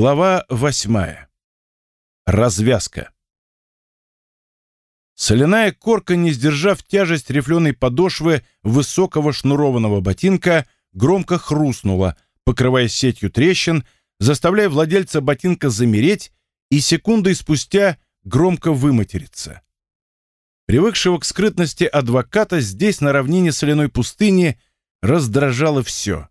Глава восьмая. Развязка. Соляная корка, не сдержав тяжесть рифленой подошвы высокого шнурованного ботинка, громко хрустнула, покрывая сетью трещин, заставляя владельца ботинка замереть и секундой спустя громко выматериться. Привыкшего к скрытности адвоката здесь, на равнине соляной пустыни, раздражало все.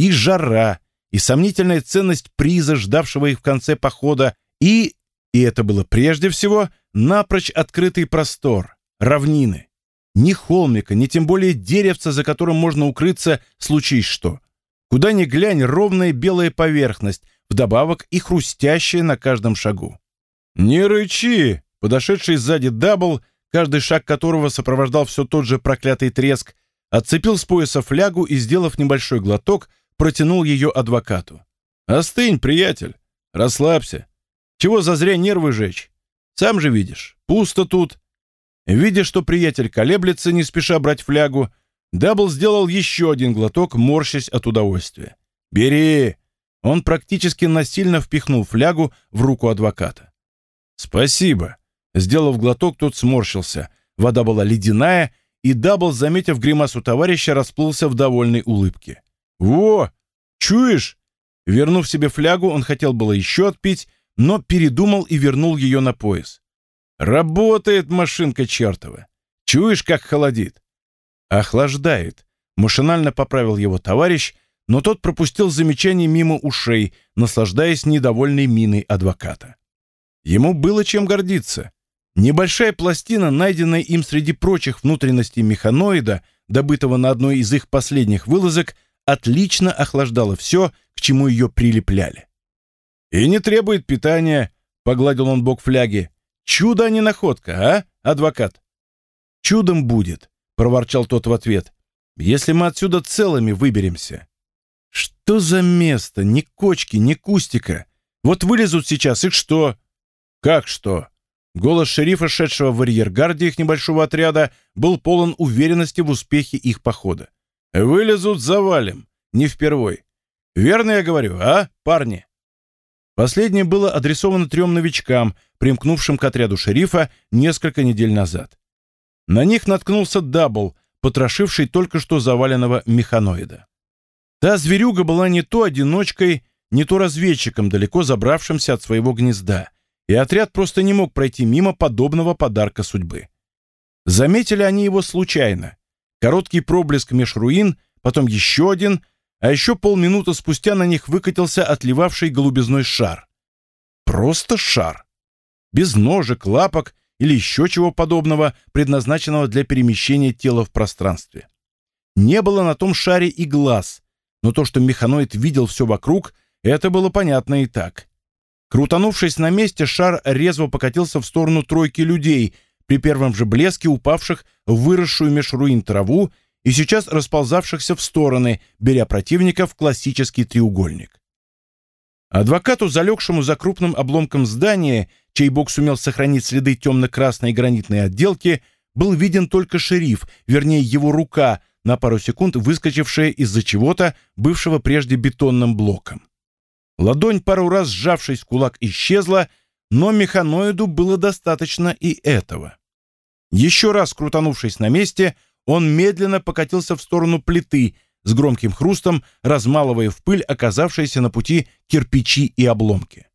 И жара, и сомнительная ценность приза, ждавшего их в конце похода, и, и это было прежде всего, напрочь открытый простор, равнины. Ни холмика, ни тем более деревца, за которым можно укрыться, случись что. Куда ни глянь, ровная белая поверхность, вдобавок и хрустящая на каждом шагу. «Не рычи!» Подошедший сзади Дабл, каждый шаг которого сопровождал все тот же проклятый треск, отцепил с пояса флягу и, сделав небольшой глоток, протянул ее адвокату. «Остынь, приятель, расслабься. Чего зазря нервы жечь? Сам же видишь, пусто тут». Видя, что приятель колеблется, не спеша брать флягу, Дабл сделал еще один глоток, морщась от удовольствия. «Бери!» Он практически насильно впихнул флягу в руку адвоката. «Спасибо!» Сделав глоток, тот сморщился. Вода была ледяная, и Дабл, заметив гримасу товарища, расплылся в довольной улыбке. «Во! Чуешь?» Вернув себе флягу, он хотел было еще отпить, но передумал и вернул ее на пояс. «Работает машинка чертова! Чуешь, как холодит?» «Охлаждает», — машинально поправил его товарищ, но тот пропустил замечание мимо ушей, наслаждаясь недовольной миной адвоката. Ему было чем гордиться. Небольшая пластина, найденная им среди прочих внутренностей механоида, добытого на одной из их последних вылазок, отлично охлаждала все, к чему ее прилепляли. «И не требует питания», — погладил он бок фляги. «Чудо, а не находка, а, адвокат?» «Чудом будет», — проворчал тот в ответ, «если мы отсюда целыми выберемся». «Что за место? Ни кочки, ни кустика. Вот вылезут сейчас, и что?» «Как что?» Голос шерифа, шедшего в арьергарде их небольшого отряда, был полон уверенности в успехе их похода. Вылезут, завалим. Не впервой. Верно я говорю, а, парни?» Последнее было адресовано трем новичкам, примкнувшим к отряду шерифа несколько недель назад. На них наткнулся Дабл, потрошивший только что заваленного механоида. Та зверюга была не то одиночкой, не то разведчиком, далеко забравшимся от своего гнезда, и отряд просто не мог пройти мимо подобного подарка судьбы. Заметили они его случайно, Короткий проблеск меж руин, потом еще один, а еще полминуты спустя на них выкатился отливавший голубизной шар. Просто шар. Без ножек, лапок или еще чего подобного, предназначенного для перемещения тела в пространстве. Не было на том шаре и глаз, но то, что механоид видел все вокруг, это было понятно и так. Крутанувшись на месте, шар резво покатился в сторону тройки людей, при первом же блеске упавших в выросшую меж руин траву и сейчас расползавшихся в стороны, беря противника в классический треугольник. Адвокату, залегшему за крупным обломком здания, чей бок сумел сохранить следы темно-красной гранитной отделки, был виден только шериф, вернее его рука, на пару секунд выскочившая из-за чего-то, бывшего прежде бетонным блоком. Ладонь, пару раз сжавшись кулак, исчезла, но механоиду было достаточно и этого. Еще раз крутанувшись на месте, он медленно покатился в сторону плиты, с громким хрустом размалывая в пыль оказавшиеся на пути кирпичи и обломки.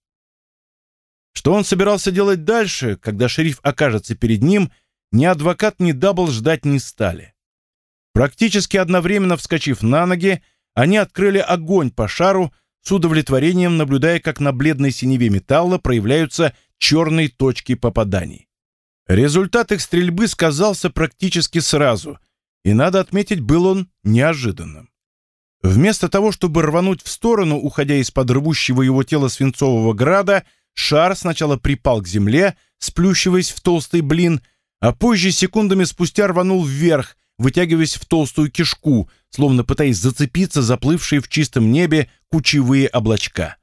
Что он собирался делать дальше, когда шериф окажется перед ним, ни адвокат, ни дабл ждать не стали. Практически одновременно вскочив на ноги, они открыли огонь по шару, с удовлетворением наблюдая, как на бледной синеве металла проявляются черные точки попаданий. Результат их стрельбы сказался практически сразу, и, надо отметить, был он неожиданным. Вместо того, чтобы рвануть в сторону, уходя из-под рвущего его тела свинцового града, шар сначала припал к земле, сплющиваясь в толстый блин, а позже секундами спустя рванул вверх, вытягиваясь в толстую кишку, словно пытаясь зацепиться заплывшие в чистом небе кучевые облачка.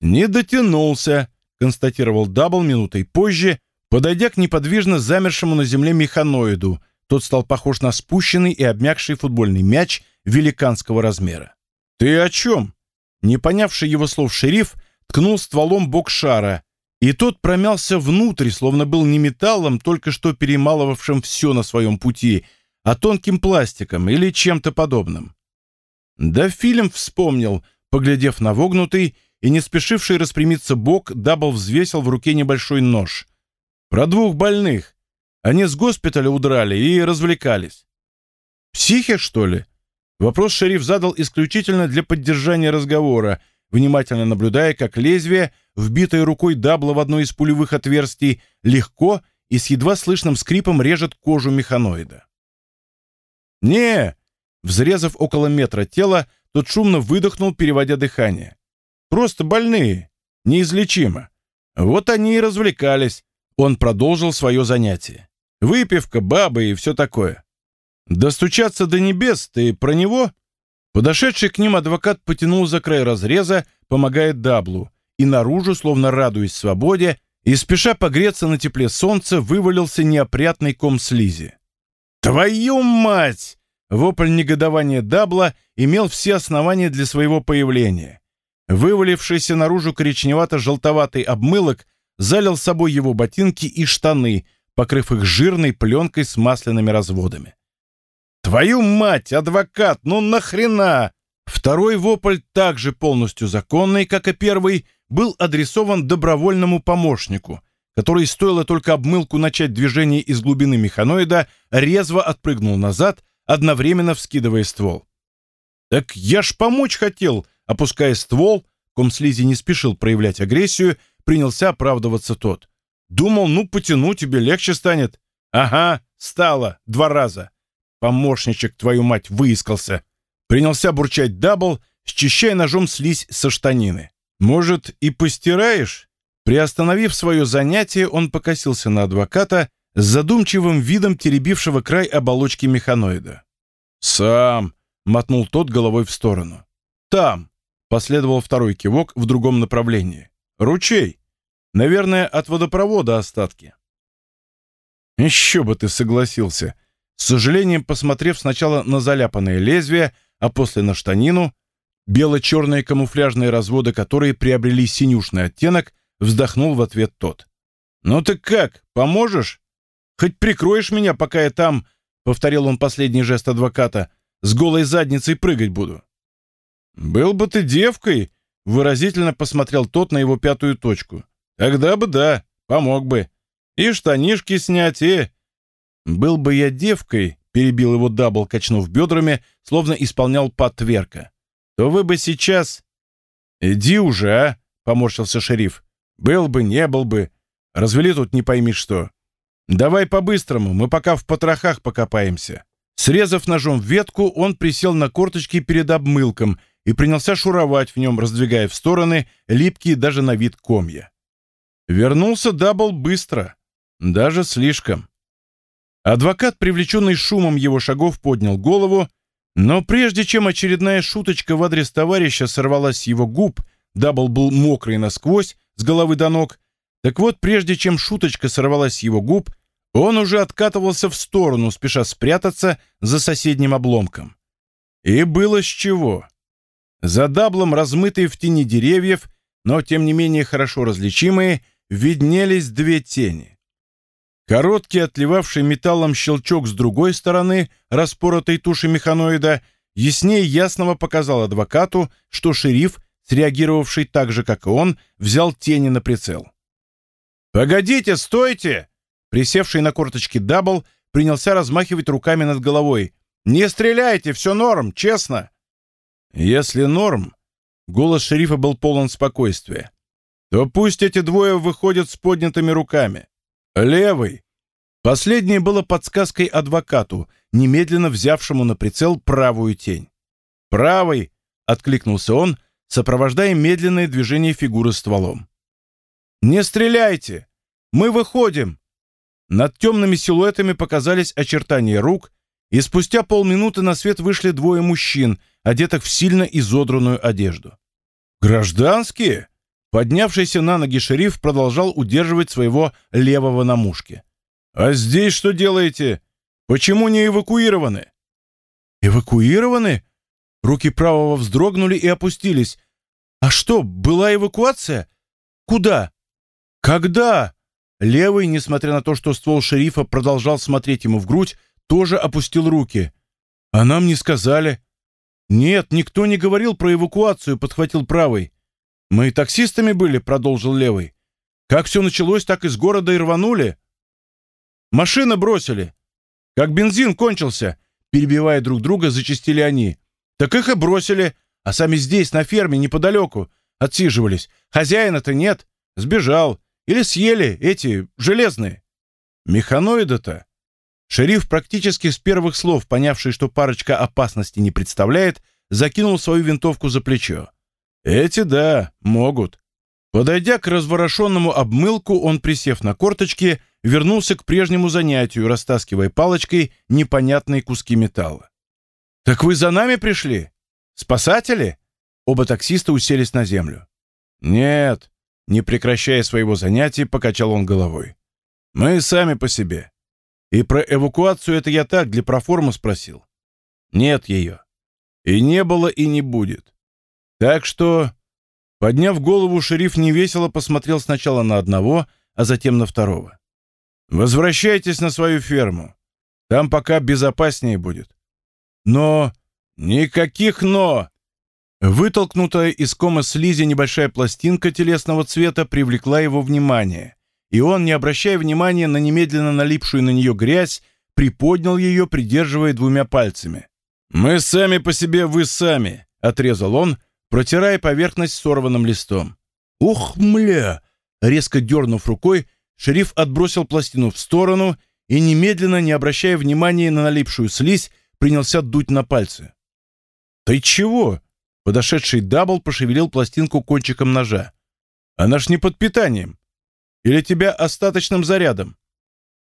«Не дотянулся», — констатировал Дабл минутой позже, подойдя к неподвижно замершему на земле механоиду. Тот стал похож на спущенный и обмякший футбольный мяч великанского размера. «Ты о чем?» Не понявший его слов шериф ткнул стволом бок шара, и тот промялся внутрь, словно был не металлом, только что перемалывавшим все на своем пути, а тонким пластиком или чем-то подобным. Да фильм вспомнил, поглядев на вогнутый и не спешивший распрямиться бок, Дабл взвесил в руке небольшой нож. Про двух больных. Они с госпиталя удрали и развлекались. Психи, что ли? Вопрос шериф задал исключительно для поддержания разговора, внимательно наблюдая, как лезвие, вбитое рукой Дабла в одно из пулевых отверстий, легко и с едва слышным скрипом режет кожу механоида. «Не!» Взрезав около метра тела, тот шумно выдохнул, переводя дыхание. «Просто больные. Неизлечимо. Вот они и развлекались». Он продолжил свое занятие. «Выпивка, бабы и все такое. Достучаться до небес, ты про него?» Подошедший к ним адвокат потянул за край разреза, помогая Даблу, и наружу, словно радуясь свободе, и спеша погреться на тепле солнца, вывалился неопрятный ком слизи. «Твою мать!» Вопль негодования Дабла имел все основания для своего появления. Вывалившийся наружу коричневато-желтоватый обмылок залил собой его ботинки и штаны, покрыв их жирной пленкой с масляными разводами. «Твою мать, адвокат, ну нахрена?» Второй вопль, также полностью законный, как и первый, был адресован добровольному помощнику, который, стоило только обмылку начать движение из глубины механоида, резво отпрыгнул назад, одновременно вскидывая ствол. «Так я ж помочь хотел!» Опуская ствол, ком слизи не спешил проявлять агрессию, принялся оправдываться тот. «Думал, ну потяну, тебе легче станет». «Ага, стало, два раза. Помощничек, твою мать, выискался». Принялся бурчать дабл, счищая ножом слизь со штанины. «Может, и постираешь?» Приостановив свое занятие, он покосился на адвоката, с задумчивым видом теребившего край оболочки механоида. «Сам!» — мотнул тот головой в сторону. «Там!» — последовал второй кивок в другом направлении. «Ручей! Наверное, от водопровода остатки». «Еще бы ты согласился!» С сожалением, посмотрев сначала на заляпанное лезвие, а после на штанину, бело-черные камуфляжные разводы, которые приобрели синюшный оттенок, вздохнул в ответ тот. «Ну ты как, поможешь?» Хоть прикроешь меня, пока я там, — повторил он последний жест адвоката, — с голой задницей прыгать буду. «Был бы ты девкой», — выразительно посмотрел тот на его пятую точку. «Тогда бы да, помог бы. И штанишки снять, и...» «Был бы я девкой», — перебил его дабл, качнув бедрами, словно исполнял па тверка, «то вы бы сейчас...» «Иди уже, а!» — поморщился шериф. «Был бы, не был бы. Развели тут не пойми что. «Давай по-быстрому, мы пока в потрохах покопаемся». Срезав ножом ветку, он присел на корточки перед обмылком и принялся шуровать в нем, раздвигая в стороны липкие даже на вид комья. Вернулся Дабл быстро, даже слишком. Адвокат, привлеченный шумом его шагов, поднял голову, но прежде чем очередная шуточка в адрес товарища сорвалась с его губ, Дабл был мокрый насквозь, с головы до ног, так вот, прежде чем шуточка сорвалась с его губ, он уже откатывался в сторону, спеша спрятаться за соседним обломком. И было с чего. За даблом, размытые в тени деревьев, но тем не менее хорошо различимые, виднелись две тени. Короткий, отливавший металлом щелчок с другой стороны распоротой туши механоида яснее ясного показал адвокату, что шериф, среагировавший так же, как и он, взял тени на прицел. «Погодите, стойте!» Присевший на корточки Дабл принялся размахивать руками над головой. «Не стреляйте, все норм, честно!» «Если норм...» Голос шерифа был полон спокойствия. «То пусть эти двое выходят с поднятыми руками. Левый!» Последнее было подсказкой адвокату, немедленно взявшему на прицел правую тень. «Правый!» — откликнулся он, сопровождая медленное движение фигуры стволом. «Не стреляйте! Мы выходим!» Над темными силуэтами показались очертания рук, и спустя полминуты на свет вышли двое мужчин, одетых в сильно изодранную одежду. «Гражданские?» Поднявшийся на ноги шериф продолжал удерживать своего левого на мушке. «А здесь что делаете? Почему не эвакуированы?» «Эвакуированы?» Руки правого вздрогнули и опустились. «А что, была эвакуация? Куда? Когда?» Левый, несмотря на то, что ствол шерифа продолжал смотреть ему в грудь, тоже опустил руки. «А нам не сказали». «Нет, никто не говорил про эвакуацию», — подхватил правый. «Мы таксистами были», — продолжил левый. «Как все началось, так из города и рванули». «Машины бросили. Как бензин кончился», — перебивая друг друга, зачастили они. «Так их и бросили, а сами здесь, на ферме, неподалеку, отсиживались. Хозяина-то нет, сбежал. Или съели эти, железные. Механоида-то?» Шериф, практически с первых слов, понявший, что парочка опасности не представляет, закинул свою винтовку за плечо. «Эти, да, могут». Подойдя к разворошенному обмылку, он, присев на корточки, вернулся к прежнему занятию, растаскивая палочкой непонятные куски металла. «Так вы за нами пришли? Спасатели?» Оба таксиста уселись на землю. «Нет», — не прекращая своего занятия, покачал он головой. «Мы сами по себе. И про эвакуацию это я так, для проформы спросил. Нет ее. И не было, и не будет. Так что, подняв голову, шериф невесело посмотрел сначала на одного, а затем на второго. «Возвращайтесь на свою ферму. Там пока безопаснее будет». «Но...» «Никаких «но!» Вытолкнутая из кома слизи небольшая пластинка телесного цвета привлекла его внимание и он, не обращая внимания на немедленно налипшую на нее грязь, приподнял ее, придерживая двумя пальцами. «Мы сами по себе, вы сами!» — отрезал он, протирая поверхность сорванным листом. «Ух, мля!» Резко дернув рукой, шериф отбросил пластину в сторону и, немедленно, не обращая внимания на налипшую слизь, принялся дуть на пальцы. «Ты чего?» Подошедший дабл пошевелил пластинку кончиком ножа. «Она ж не под питанием. Или тебя остаточным зарядом?»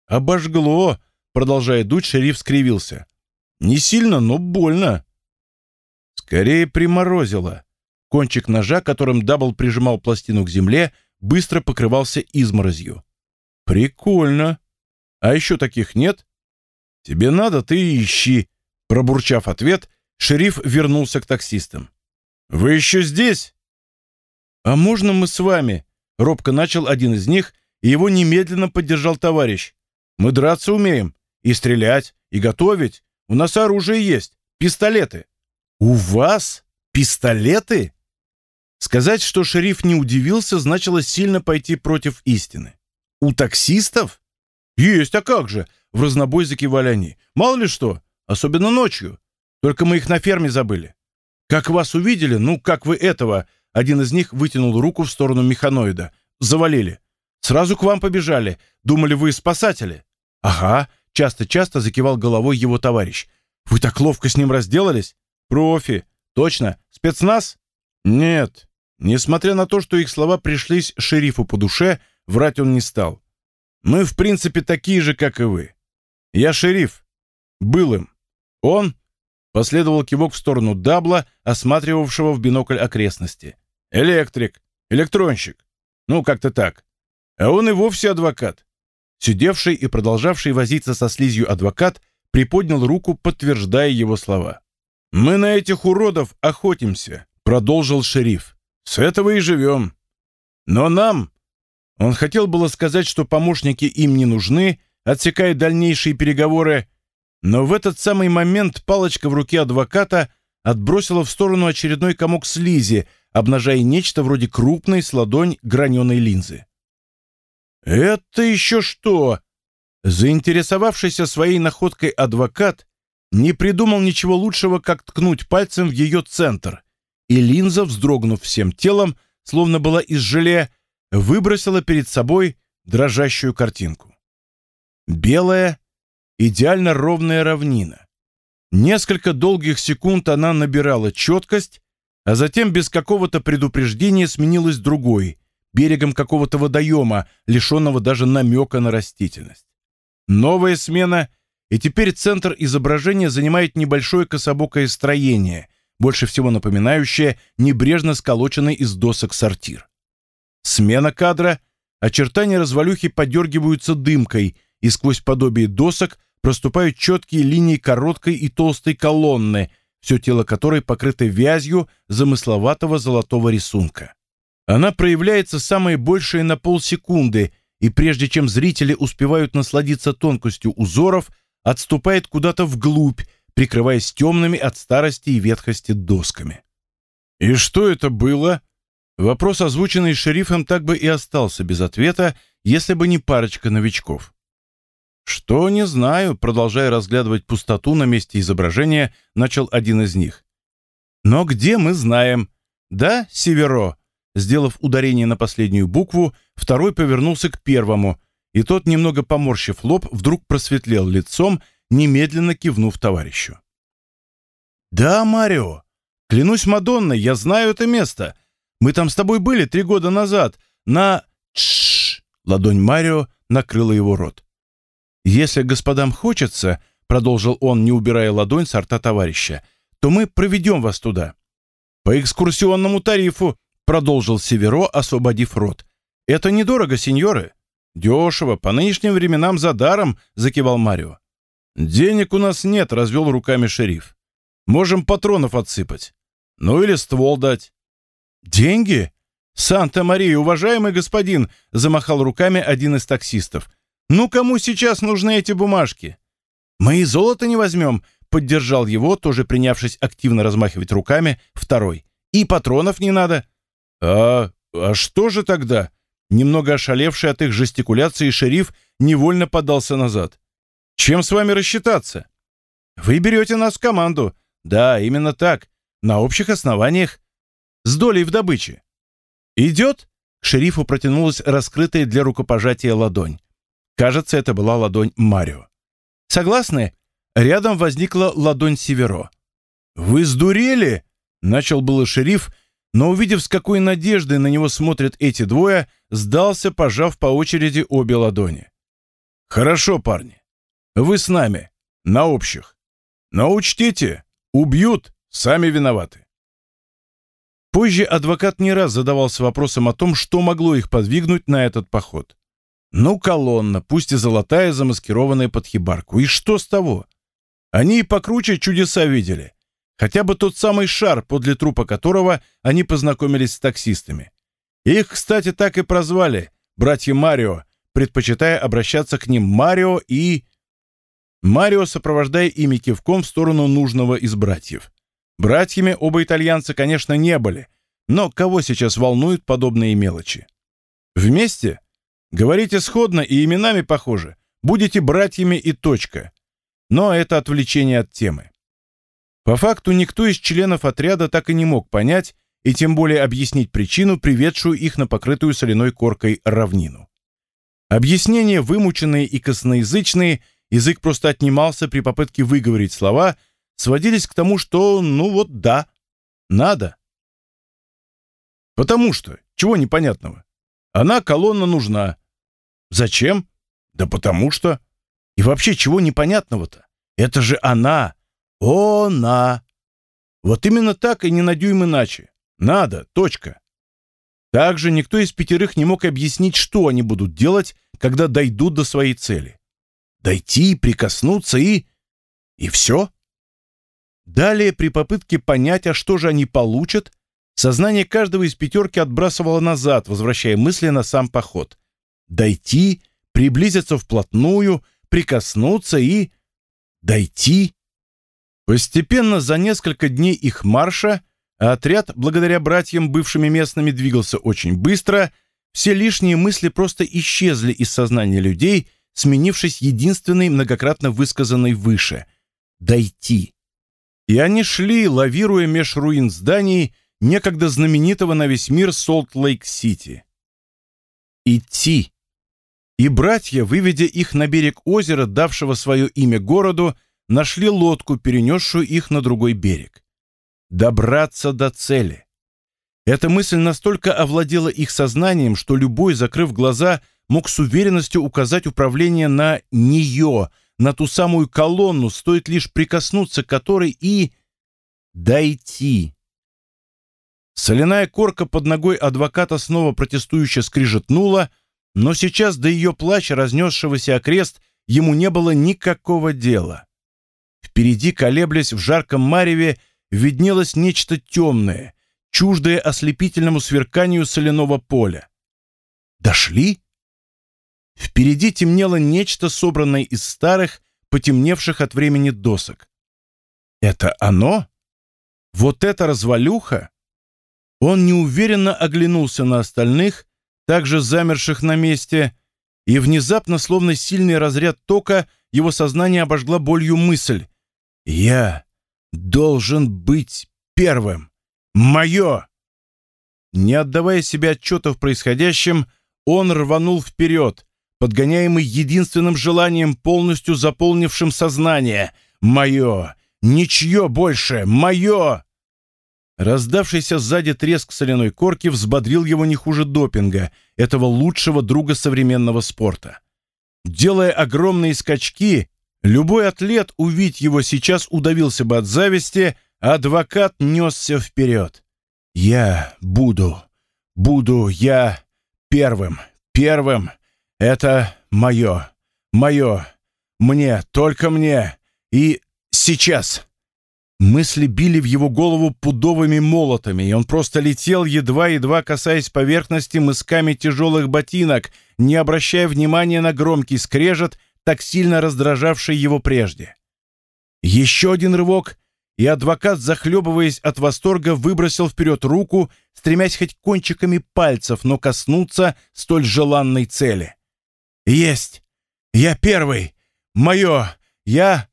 «Обожгло!» — продолжая дуть, шериф скривился. «Не сильно, но больно». «Скорее приморозило». Кончик ножа, которым Дабл прижимал пластину к земле, быстро покрывался изморозью. «Прикольно. А еще таких нет?» «Тебе надо, ты ищи». Пробурчав ответ, шериф вернулся к таксистам. «Вы еще здесь?» «А можно мы с вами?» Робко начал один из них, и его немедленно поддержал товарищ. «Мы драться умеем, и стрелять, и готовить. У нас оружие есть, пистолеты». «У вас пистолеты?» Сказать, что шериф не удивился, значило сильно пойти против истины. «У таксистов?» «Есть, а как же?» — в разнобой закивали они. «Мало ли что, особенно ночью. Только мы их на ферме забыли. Как вас увидели, ну, как вы этого...» Один из них вытянул руку в сторону механоида. «Завалили. Сразу к вам побежали. Думали, вы спасатели». «Ага», — часто-часто закивал головой его товарищ. «Вы так ловко с ним разделались?» «Профи. Точно. Спецназ?» «Нет». Несмотря на то, что их слова пришлись шерифу по душе, врать он не стал. «Мы, в принципе, такие же, как и вы. Я шериф. Был им. Он...» Последовал кивок в сторону Дабла, осматривавшего в бинокль окрестности. Электрик, электронщик. Ну, как-то так. А он и вовсе адвокат. Сидевший и продолжавший возиться со слизью адвокат приподнял руку, подтверждая его слова. «Мы на этих уродов охотимся», — продолжил шериф. «С этого и живем. Но нам...» Он хотел было сказать, что помощники им не нужны, отсекая дальнейшие переговоры, но в этот самый момент палочка в руке адвоката отбросила в сторону очередной комок слизи, обнажая нечто вроде крупной с ладонь граненой линзы. «Это еще что?» Заинтересовавшийся своей находкой адвокат не придумал ничего лучшего, как ткнуть пальцем в ее центр, и линза, вздрогнув всем телом, словно была из желе, выбросила перед собой дрожащую картинку. Белая, идеально ровная равнина. Несколько долгих секунд она набирала четкость, а затем без какого-то предупреждения сменилась другой, берегом какого-то водоема, лишенного даже намека на растительность. Новая смена, и теперь центр изображения занимает небольшое кособокое строение, больше всего напоминающее небрежно сколоченный из досок сортир. Смена кадра, очертания развалюхи подергиваются дымкой, и сквозь подобие досок проступают четкие линии короткой и толстой колонны – все тело которой покрыто вязью замысловатого золотого рисунка. Она проявляется самое большее на полсекунды, и прежде чем зрители успевают насладиться тонкостью узоров, отступает куда-то вглубь, прикрываясь темными от старости и ветхости досками. «И что это было?» Вопрос, озвученный шерифом, так бы и остался без ответа, если бы не парочка новичков. «Что, не знаю», продолжая разглядывать пустоту на месте изображения, начал один из них. «Но где мы знаем?» «Да, Северо?» Сделав ударение на последнюю букву, второй повернулся к первому, и тот, немного поморщив лоб, вдруг просветлел лицом, немедленно кивнув товарищу. «Да, Марио! Клянусь Мадонной, я знаю это место. Мы там с тобой были три года назад. На... Тш! Ладонь Марио накрыла его рот. Если господам хочется, продолжил он, не убирая ладонь с рта товарища, то мы проведем вас туда. По экскурсионному тарифу, продолжил Северо, освободив рот. Это недорого, сеньоры. Дешево, по нынешним временам за даром, закивал Марио. Денег у нас нет, развел руками шериф. Можем патронов отсыпать. Ну или ствол дать. «Деньги? Санта-Мария, уважаемый господин!» — замахал руками один из таксистов. «Ну, кому сейчас нужны эти бумажки?» «Мы и золото не возьмем», — поддержал его, тоже принявшись активно размахивать руками, второй. «И патронов не надо». «А, а что же тогда?» Немного ошалевший от их жестикуляции шериф невольно подался назад. «Чем с вами рассчитаться?» «Вы берете нас в команду». «Да, именно так. На общих основаниях с долей в добыче. «Идет?» Шерифу протянулась раскрытая для рукопожатия ладонь. Кажется, это была ладонь Марио. «Согласны?» Рядом возникла ладонь Северо. «Вы сдурели?» Начал было шериф, но, увидев, с какой надеждой на него смотрят эти двое, сдался, пожав по очереди обе ладони. «Хорошо, парни. Вы с нами. На общих. Но учтите, убьют, сами виноваты. Позже адвокат не раз задавался вопросом о том, что могло их подвигнуть на этот поход. Ну, колонна, пусть и золотая, замаскированная под хибарку. И что с того? Они и покруче чудеса видели. Хотя бы тот самый шар, подле трупа которого они познакомились с таксистами. Их, кстати, так и прозвали «братья Марио», предпочитая обращаться к ним Марио и... Марио, сопровождая ими кивком в сторону нужного из братьев. Братьями оба итальянца, конечно, не были, но кого сейчас волнуют подобные мелочи? Вместе? Говорите сходно и именами похожи. Будете братьями и точка. Но это отвлечение от темы. По факту никто из членов отряда так и не мог понять и тем более объяснить причину, приведшую их на покрытую соляной коркой равнину. Объяснения вымученные и косноязычные, язык просто отнимался при попытке выговорить слова – сводились к тому, что, ну вот да, надо. Потому что, чего непонятного? Она, колонна, нужна. Зачем? Да потому что. И вообще, чего непонятного-то? Это же она. Она. Вот именно так и не на дюйм иначе. Надо, точка. Также никто из пятерых не мог объяснить, что они будут делать, когда дойдут до своей цели. Дойти, прикоснуться и... И все? Далее, при попытке понять, а что же они получат, сознание каждого из пятерки отбрасывало назад, возвращая мысли на сам поход. Дойти, приблизиться вплотную, прикоснуться и... Дойти. Постепенно за несколько дней их марша, отряд, благодаря братьям бывшими местными, двигался очень быстро, все лишние мысли просто исчезли из сознания людей, сменившись единственной многократно высказанной выше — «дойти». И они шли, лавируя меж руин зданий, некогда знаменитого на весь мир Солт-Лейк-Сити. Идти. И братья, выведя их на берег озера, давшего свое имя городу, нашли лодку, перенесшую их на другой берег. Добраться до цели. Эта мысль настолько овладела их сознанием, что любой, закрыв глаза, мог с уверенностью указать управление на нее – на ту самую колонну, стоит лишь прикоснуться к которой и... дойти. Соляная корка под ногой адвоката снова протестующе скрижетнула, но сейчас до ее плача, разнесшегося окрест, ему не было никакого дела. Впереди, колеблясь в жарком мареве, виднелось нечто темное, чуждое ослепительному сверканию соляного поля. Дошли? Впереди темнело нечто, собранное из старых, потемневших от времени досок. Это оно? Вот это развалюха? Он неуверенно оглянулся на остальных, также замерших на месте, и внезапно, словно сильный разряд тока, его сознание обожгла болью мысль. «Я должен быть первым! Мое!» Не отдавая себе отчета в происходящем, он рванул вперед, подгоняемый единственным желанием, полностью заполнившим сознание. «Мое! Ничье больше! Мое!» Раздавшийся сзади треск соляной корки взбодрил его не хуже допинга, этого лучшего друга современного спорта. Делая огромные скачки, любой атлет, увидеть его сейчас, удавился бы от зависти, а адвокат несся вперед. «Я буду, буду я первым, первым. Это мое, мое, мне, только мне. И сейчас». Мысли били в его голову пудовыми молотами, и он просто летел, едва-едва касаясь поверхности мысками тяжелых ботинок, не обращая внимания на громкий скрежет, так сильно раздражавший его прежде. Еще один рывок, и адвокат, захлебываясь от восторга, выбросил вперед руку, стремясь хоть кончиками пальцев, но коснуться столь желанной цели. «Есть! Я первый! Мое! Я...»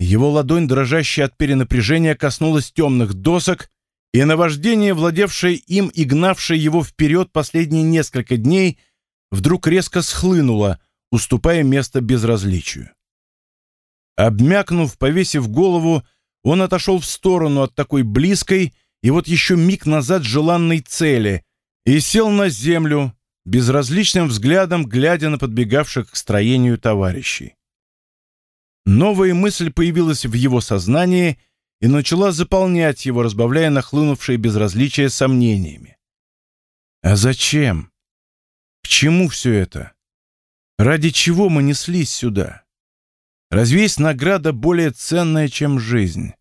Его ладонь, дрожащая от перенапряжения, коснулась темных досок, и наваждение, владевшее им и гнавшее его вперед последние несколько дней, вдруг резко схлынуло, уступая место безразличию. Обмякнув, повесив голову, он отошел в сторону от такой близкой и вот еще миг назад желанной цели и сел на землю, безразличным взглядом глядя на подбегавших к строению товарищей. Новая мысль появилась в его сознании и начала заполнять его, разбавляя нахлынувшее безразличие сомнениями. А зачем? К чему все это? Ради чего мы неслись сюда? Разве есть награда более ценная, чем жизнь?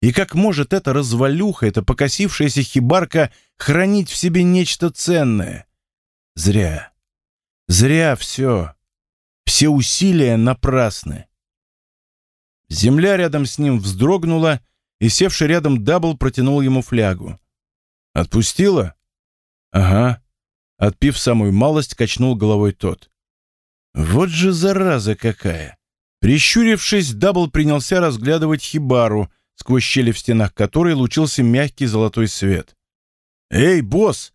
И как может эта развалюха, эта покосившаяся хибарка хранить в себе нечто ценное? Зря. Зря все. Все усилия напрасны. Земля рядом с ним вздрогнула, и севший рядом Дабл протянул ему флягу. «Отпустила?» «Ага». Отпив самую малость, качнул головой тот. «Вот же зараза какая!» Прищурившись, Дабл принялся разглядывать хибару, сквозь щели в стенах которой лучился мягкий золотой свет. «Эй, босс!»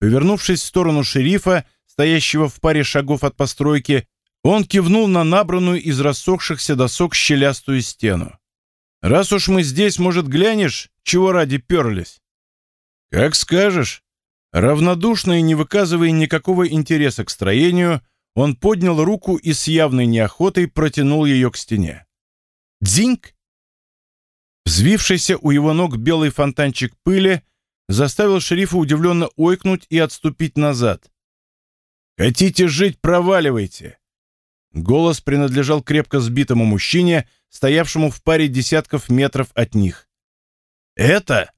Повернувшись в сторону шерифа, стоящего в паре шагов от постройки, он кивнул на набранную из рассохшихся досок щелястую стену. «Раз уж мы здесь, может, глянешь, чего ради перлись?» «Как скажешь». Равнодушно и не выказывая никакого интереса к строению, он поднял руку и с явной неохотой протянул ее к стене. «Дзиньк!» Взвившийся у его ног белый фонтанчик пыли заставил шерифа удивленно ойкнуть и отступить назад. «Хотите жить, проваливайте! Голос принадлежал крепко сбитому мужчине, стоявшему в паре десятков метров от них. «Это?»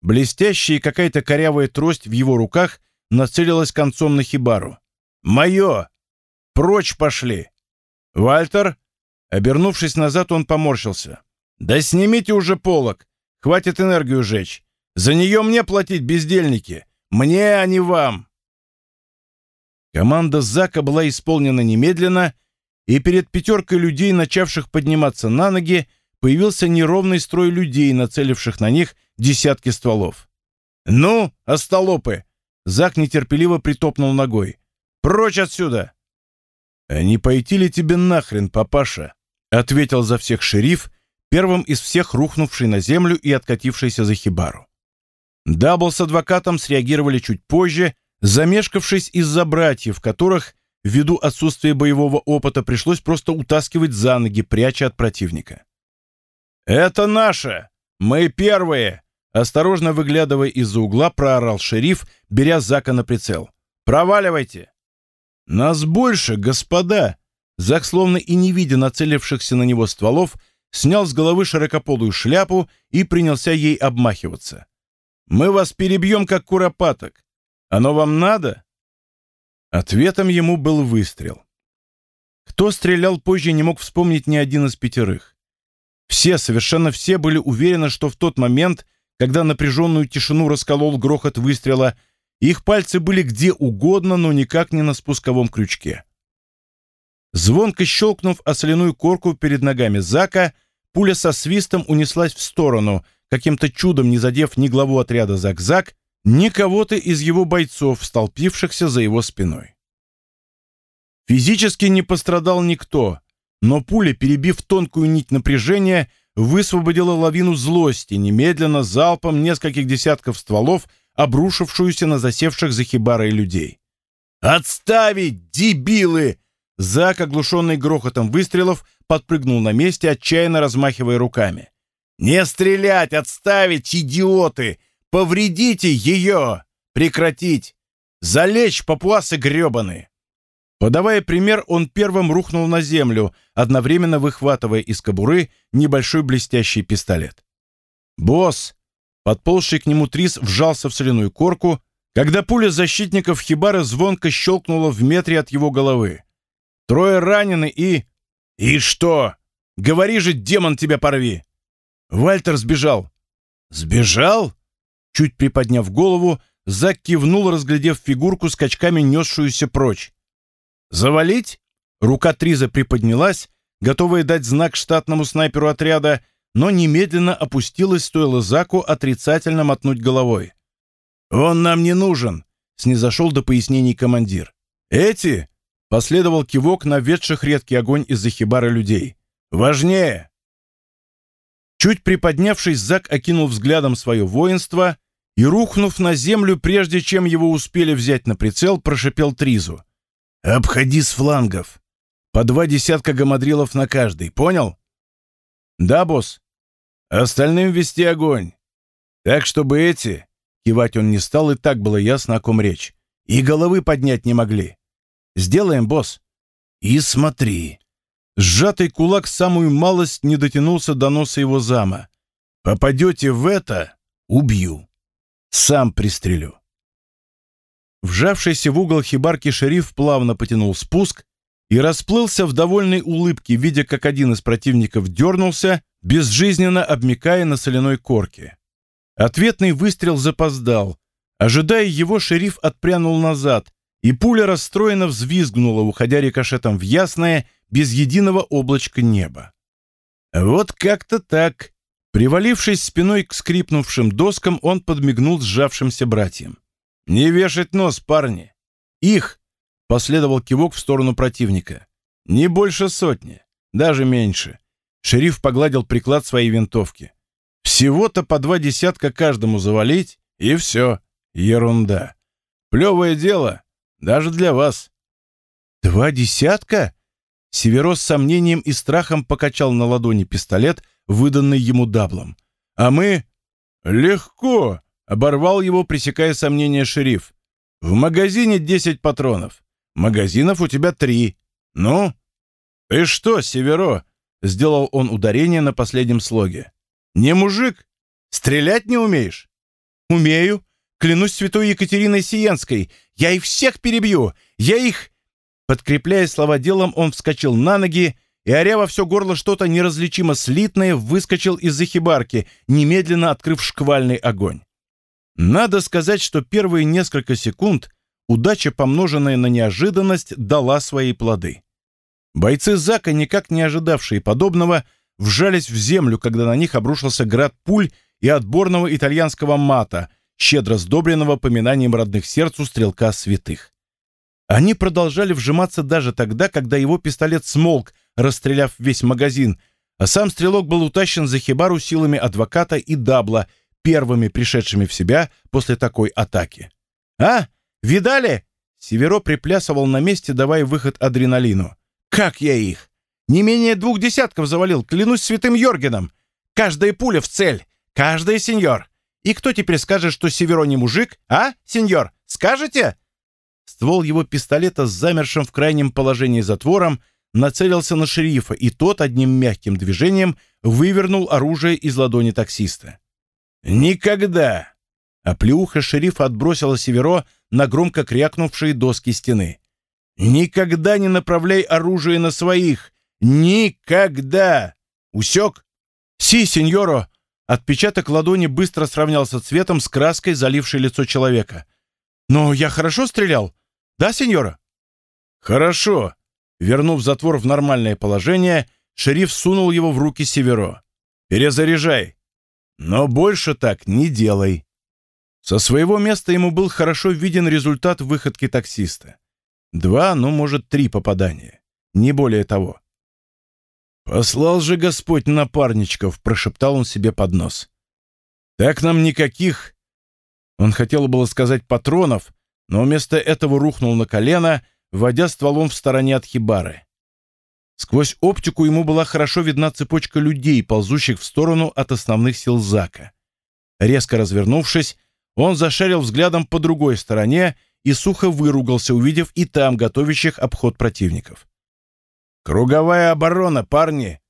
Блестящая какая-то корявая трость в его руках нацелилась концом на хибару. «Мое! Прочь пошли!» «Вальтер?» Обернувшись назад, он поморщился. «Да снимите уже полок! Хватит энергию жечь! За нее мне платить, бездельники! Мне, а не вам!» Команда Зака была исполнена немедленно, и перед пятеркой людей, начавших подниматься на ноги, появился неровный строй людей, нацеливших на них десятки стволов. «Ну, остолопы!» Зак нетерпеливо притопнул ногой. «Прочь отсюда!» «А не пойти ли тебе нахрен, папаша?» ответил за всех шериф, первым из всех рухнувший на землю и откатившийся за хибару. Дабл с адвокатом среагировали чуть позже, замешкавшись из-за братьев, которых ввиду отсутствия боевого опыта пришлось просто утаскивать за ноги, пряча от противника. «Это наше! Мы первые!» Осторожно выглядывая из-за угла, проорал шериф, беря Зака на прицел. «Проваливайте!» «Нас больше, господа!» Зак, словно и не видя нацелившихся на него стволов, снял с головы широкополую шляпу и принялся ей обмахиваться. «Мы вас перебьем, как куропаток. Оно вам надо?» Ответом ему был выстрел. Кто стрелял позже, не мог вспомнить ни один из пятерых. Все, совершенно все были уверены, что в тот момент, когда напряженную тишину расколол грохот выстрела, их пальцы были где угодно, но никак не на спусковом крючке. Звонко щелкнув о соляную корку перед ногами Зака, пуля со свистом унеслась в сторону, каким-то чудом не задев ни главу отряда Зак-Зак, ни кого-то из его бойцов, столпившихся за его спиной. Физически не пострадал никто, но пуля, перебив тонкую нить напряжения, высвободила лавину злости, немедленно залпом нескольких десятков стволов, обрушившуюся на засевших за хибарой людей. «Отставить, дебилы!» Зак, оглушенный грохотом выстрелов, подпрыгнул на месте, отчаянно размахивая руками. «Не стрелять! Отставить, идиоты! Повредите ее! Прекратить! Залечь, папуасы гребаные!» Подавая пример, он первым рухнул на землю, одновременно выхватывая из кобуры небольшой блестящий пистолет. «Босс!» Подползший к нему Трис вжался в соляную корку, когда пуля защитников Хибара звонко щелкнула в метре от его головы. Трое ранены и... «И что? Говори же, демон, тебя порви!» Вальтер сбежал. «Сбежал?» Чуть приподняв голову, Зак кивнул, разглядев фигурку, скачками несшуюся прочь. «Завалить?» Рука Триза приподнялась, готовая дать знак штатному снайперу отряда, но немедленно опустилась, стоило Заку отрицательно мотнуть головой. «Он нам не нужен», — снизошел до пояснений командир. «Эти?» — последовал кивок на ведших редкий огонь из-за хибара людей. «Важнее!» Чуть приподнявшись, Зак окинул взглядом свое воинство и, рухнув на землю, прежде чем его успели взять на прицел, прошипел Тризу. «Обходи с флангов. По два десятка гамадрилов на каждый, понял?» «Да, босс. Остальным вести огонь. Так, чтобы эти...» Кивать он не стал, и так было ясно, о ком речь. «И головы поднять не могли. Сделаем, босс. И смотри». Сжатый кулак самую малость не дотянулся до носа его зама. «Попадете в это — убью. Сам пристрелю». Вжавшийся в угол хибарки шериф плавно потянул спуск и расплылся в довольной улыбке, видя, как один из противников дернулся, безжизненно обмикая на соляной корке. Ответный выстрел запоздал. Ожидая его, шериф отпрянул назад, и пуля расстроенно взвизгнула, уходя рикошетом в ясное, без единого облачка неба. Вот как-то так. Привалившись спиной к скрипнувшим доскам, он подмигнул сжавшимся братьям. «Не вешать нос, парни! Их!» — последовал кивок в сторону противника. «Не больше сотни, даже меньше». Шериф погладил приклад своей винтовки. «Всего-то по два десятка каждому завалить, и все. Ерунда. Плевое дело, даже для вас». «Два десятка?» Северо с сомнением и страхом покачал на ладони пистолет, выданный ему даблом. «А мы...» «Легко!» Оборвал его, пресекая сомнения шериф. «В магазине десять патронов. Магазинов у тебя три. Ну?» «Ты что, Северо?» — сделал он ударение на последнем слоге. «Не мужик? Стрелять не умеешь?» «Умею. Клянусь святой Екатериной Сиенской. Я их всех перебью. Я их...» Подкрепляя слова делом, он вскочил на ноги и, оря во все горло что-то неразличимо слитное, выскочил из-за хибарки, немедленно открыв шквальный огонь. Надо сказать, что первые несколько секунд удача, помноженная на неожиданность, дала свои плоды. Бойцы Зака, никак не ожидавшие подобного, вжались в землю, когда на них обрушился град пуль и отборного итальянского мата, щедро сдобренного поминанием родных сердцу стрелка святых. Они продолжали вжиматься даже тогда, когда его пистолет смолк, расстреляв весь магазин, а сам стрелок был утащен за хибару силами адвоката и дабла, первыми пришедшими в себя после такой атаки. «А, видали?» Северо приплясывал на месте, давая выход адреналину. «Как я их! Не менее двух десятков завалил, клянусь святым Йоргеном! Каждая пуля в цель! Каждая, сеньор! И кто теперь скажет, что Северо не мужик, а, сеньор? Скажете?» Ствол его пистолета с замершим в крайнем положении затвором нацелился на шерифа, и тот одним мягким движением вывернул оружие из ладони таксиста. «Никогда!» А плюха шерифа отбросила Северо на громко крякнувшие доски стены. «Никогда не направляй оружие на своих! Никогда! Усек?» «Си, сеньоро!» Отпечаток ладони быстро сравнялся цветом с краской, залившей лицо человека. «Но я хорошо стрелял? Да, сеньора?» «Хорошо!» Вернув затвор в нормальное положение, шериф сунул его в руки Северо. «Перезаряжай! Но больше так не делай!» Со своего места ему был хорошо виден результат выходки таксиста. Два, ну, может, три попадания. Не более того. «Послал же Господь напарничков», — прошептал он себе под нос. «Так нам никаких...» Он хотел было сказать патронов, но вместо этого рухнул на колено — водя стволом в стороне от хибары. Сквозь оптику ему была хорошо видна цепочка людей, ползущих в сторону от основных сил Зака. Резко развернувшись, он зашарил взглядом по другой стороне и сухо выругался, увидев и там готовящих обход противников. «Круговая оборона, парни!»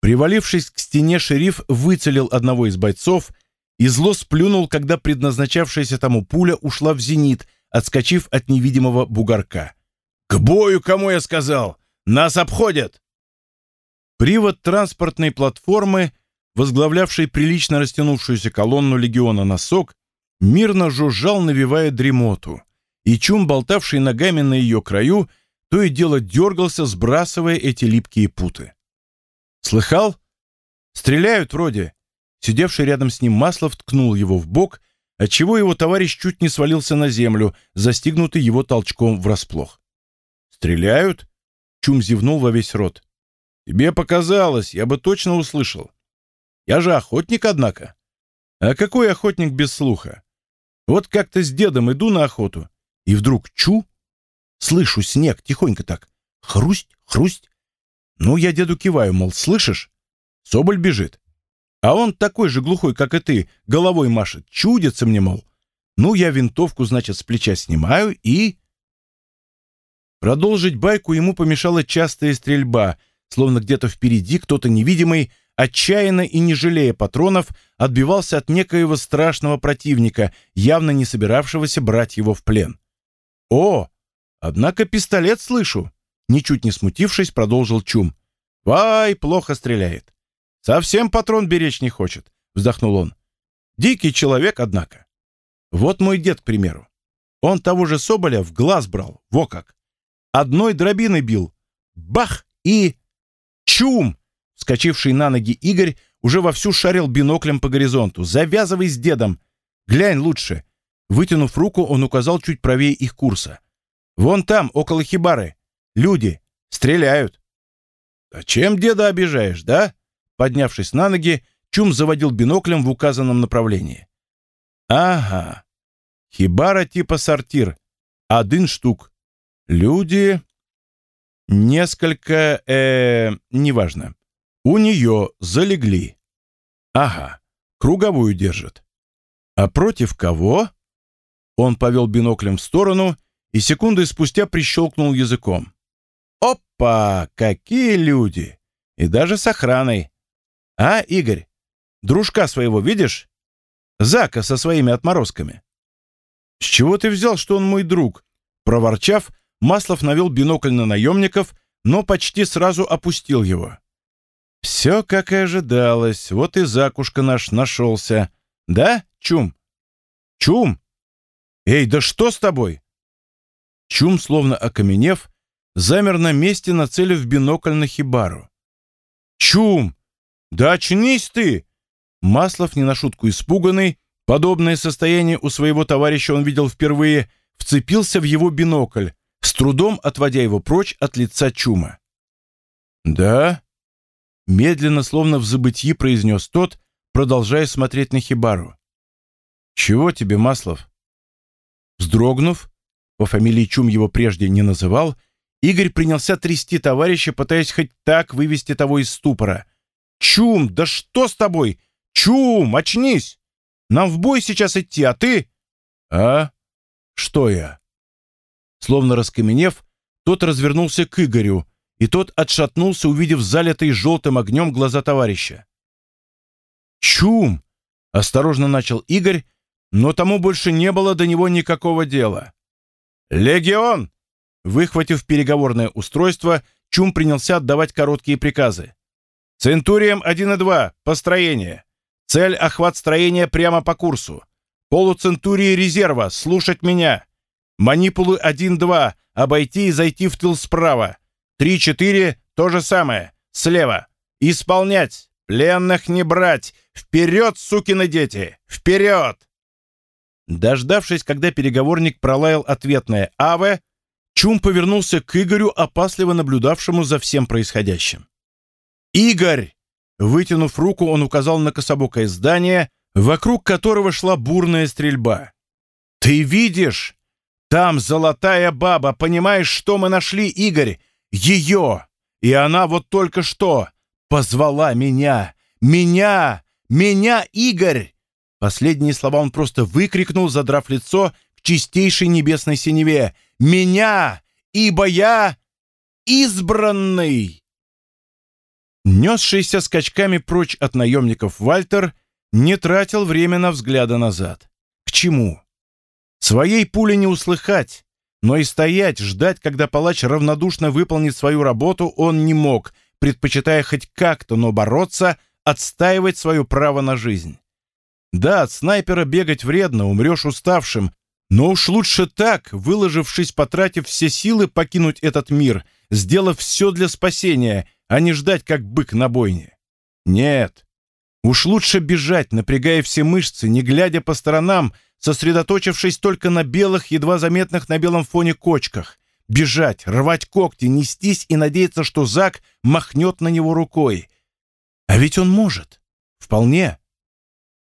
Привалившись к стене, шериф выцелил одного из бойцов и зло сплюнул, когда предназначавшаяся тому пуля ушла в зенит, отскочив от невидимого бугорка. «К бою, кому я сказал! Нас обходят!» Привод транспортной платформы, возглавлявшей прилично растянувшуюся колонну легиона «Носок», мирно жужжал, навевая дремоту, и чум, болтавший ногами на ее краю, то и дело дергался, сбрасывая эти липкие путы. «Слыхал? Стреляют вроде!» Сидевший рядом с ним Маслов ткнул его в бок, отчего его товарищ чуть не свалился на землю, застигнутый его толчком врасплох. «Стреляют?» Чум зевнул во весь рот. «Тебе показалось, я бы точно услышал. Я же охотник, однако. А какой охотник без слуха? Вот как-то с дедом иду на охоту, и вдруг чу, слышу снег, тихонько так, хрусть, хрусть. Ну, я деду киваю, мол, слышишь? Соболь бежит. А он такой же глухой, как и ты, головой машет, чудится мне, мол. Ну, я винтовку, значит, с плеча снимаю и... Продолжить байку ему помешала частая стрельба, словно где-то впереди кто-то невидимый, отчаянно и не жалея патронов, отбивался от некоего страшного противника, явно не собиравшегося брать его в плен. «О, однако пистолет слышу!» Ничуть не смутившись, продолжил Чум. «Вай, плохо стреляет. Совсем патрон беречь не хочет», — вздохнул он. «Дикий человек, однако. Вот мой дед, к примеру. Он того же Соболя в глаз брал, во как. Одной дробины бил. Бах! И... Чум! Вскочивший на ноги Игорь уже вовсю шарил биноклем по горизонту. «Завязывай с дедом! Глянь лучше!» Вытянув руку, он указал чуть правее их курса. «Вон там, около хибары. Люди. Стреляют». «А чем деда обижаешь, да?» Поднявшись на ноги, Чум заводил биноклем в указанном направлении. «Ага. Хибара типа сортир. Один штук. Люди... Несколько... э неважно. У нее залегли. Ага, круговую держит. А против кого? Он повел биноклем в сторону и секунды спустя прищелкнул языком. Опа, какие люди! И даже с охраной. А, Игорь, дружка своего видишь? Зака со своими отморозками. С чего ты взял, что он мой друг? Проворчав, Маслов навел бинокль на наемников, но почти сразу опустил его. «Все, как и ожидалось. Вот и закушка наш нашелся. Да, Чум?» «Чум! Эй, да что с тобой?» Чум, словно окаменев, замер на месте, нацелив бинокль на хибару. «Чум! Да очнись ты!» Маслов, не на шутку испуганный, подобное состояние у своего товарища он видел впервые, вцепился в его бинокль, трудом отводя его прочь от лица чума. «Да?» — медленно, словно в забытии произнес тот, продолжая смотреть на Хибару. «Чего тебе, Маслов?» Вздрогнув, по фамилии Чум его прежде не называл, Игорь принялся трясти товарища, пытаясь хоть так вывести того из ступора. «Чум, да что с тобой? Чум, очнись! Нам в бой сейчас идти, а ты...» «А? Что я?» Словно раскаменев, тот развернулся к Игорю, и тот отшатнулся, увидев залитый желтым огнем глаза товарища. «Чум!» — осторожно начал Игорь, но тому больше не было до него никакого дела. «Легион!» Выхватив переговорное устройство, Чум принялся отдавать короткие приказы. «Центурием 1 и 2. Построение. Цель — охват строения прямо по курсу. Полуцентурии резерва. Слушать меня. Манипулы 1-2. Обойти и зайти в тыл справа. 3-4. То же самое. Слева. Исполнять. Пленных не брать. Вперед, сукины дети! Вперед!» Дождавшись, когда переговорник пролаял ответное «Аве», Чум повернулся к Игорю, опасливо наблюдавшему за всем происходящим. «Игорь!» Вытянув руку, он указал на кособокое здание, вокруг которого шла бурная стрельба. «Ты видишь? Там золотая баба, понимаешь, что мы нашли, Игорь? Ее! И она вот только что позвала меня! Меня! Меня, Игорь!» Последние слова он просто выкрикнул, задрав лицо к чистейшей небесной синеве. «Меня! Ибо я избранный!» Несшийся скачками прочь от наемников Вальтер не тратил время на взгляда назад. К чему? Своей пули не услыхать, но и стоять, ждать, когда палач равнодушно выполнит свою работу, он не мог, предпочитая хоть как-то, но бороться, отстаивать свое право на жизнь. Да, от снайпера бегать вредно, умрешь уставшим, но уж лучше так, выложившись, потратив все силы покинуть этот мир, сделав все для спасения, а не ждать, как бык на бойне. Нет. Уж лучше бежать, напрягая все мышцы, не глядя по сторонам, сосредоточившись только на белых, едва заметных на белом фоне кочках. Бежать, рвать когти, нестись и надеяться, что Зак махнет на него рукой. А ведь он может. Вполне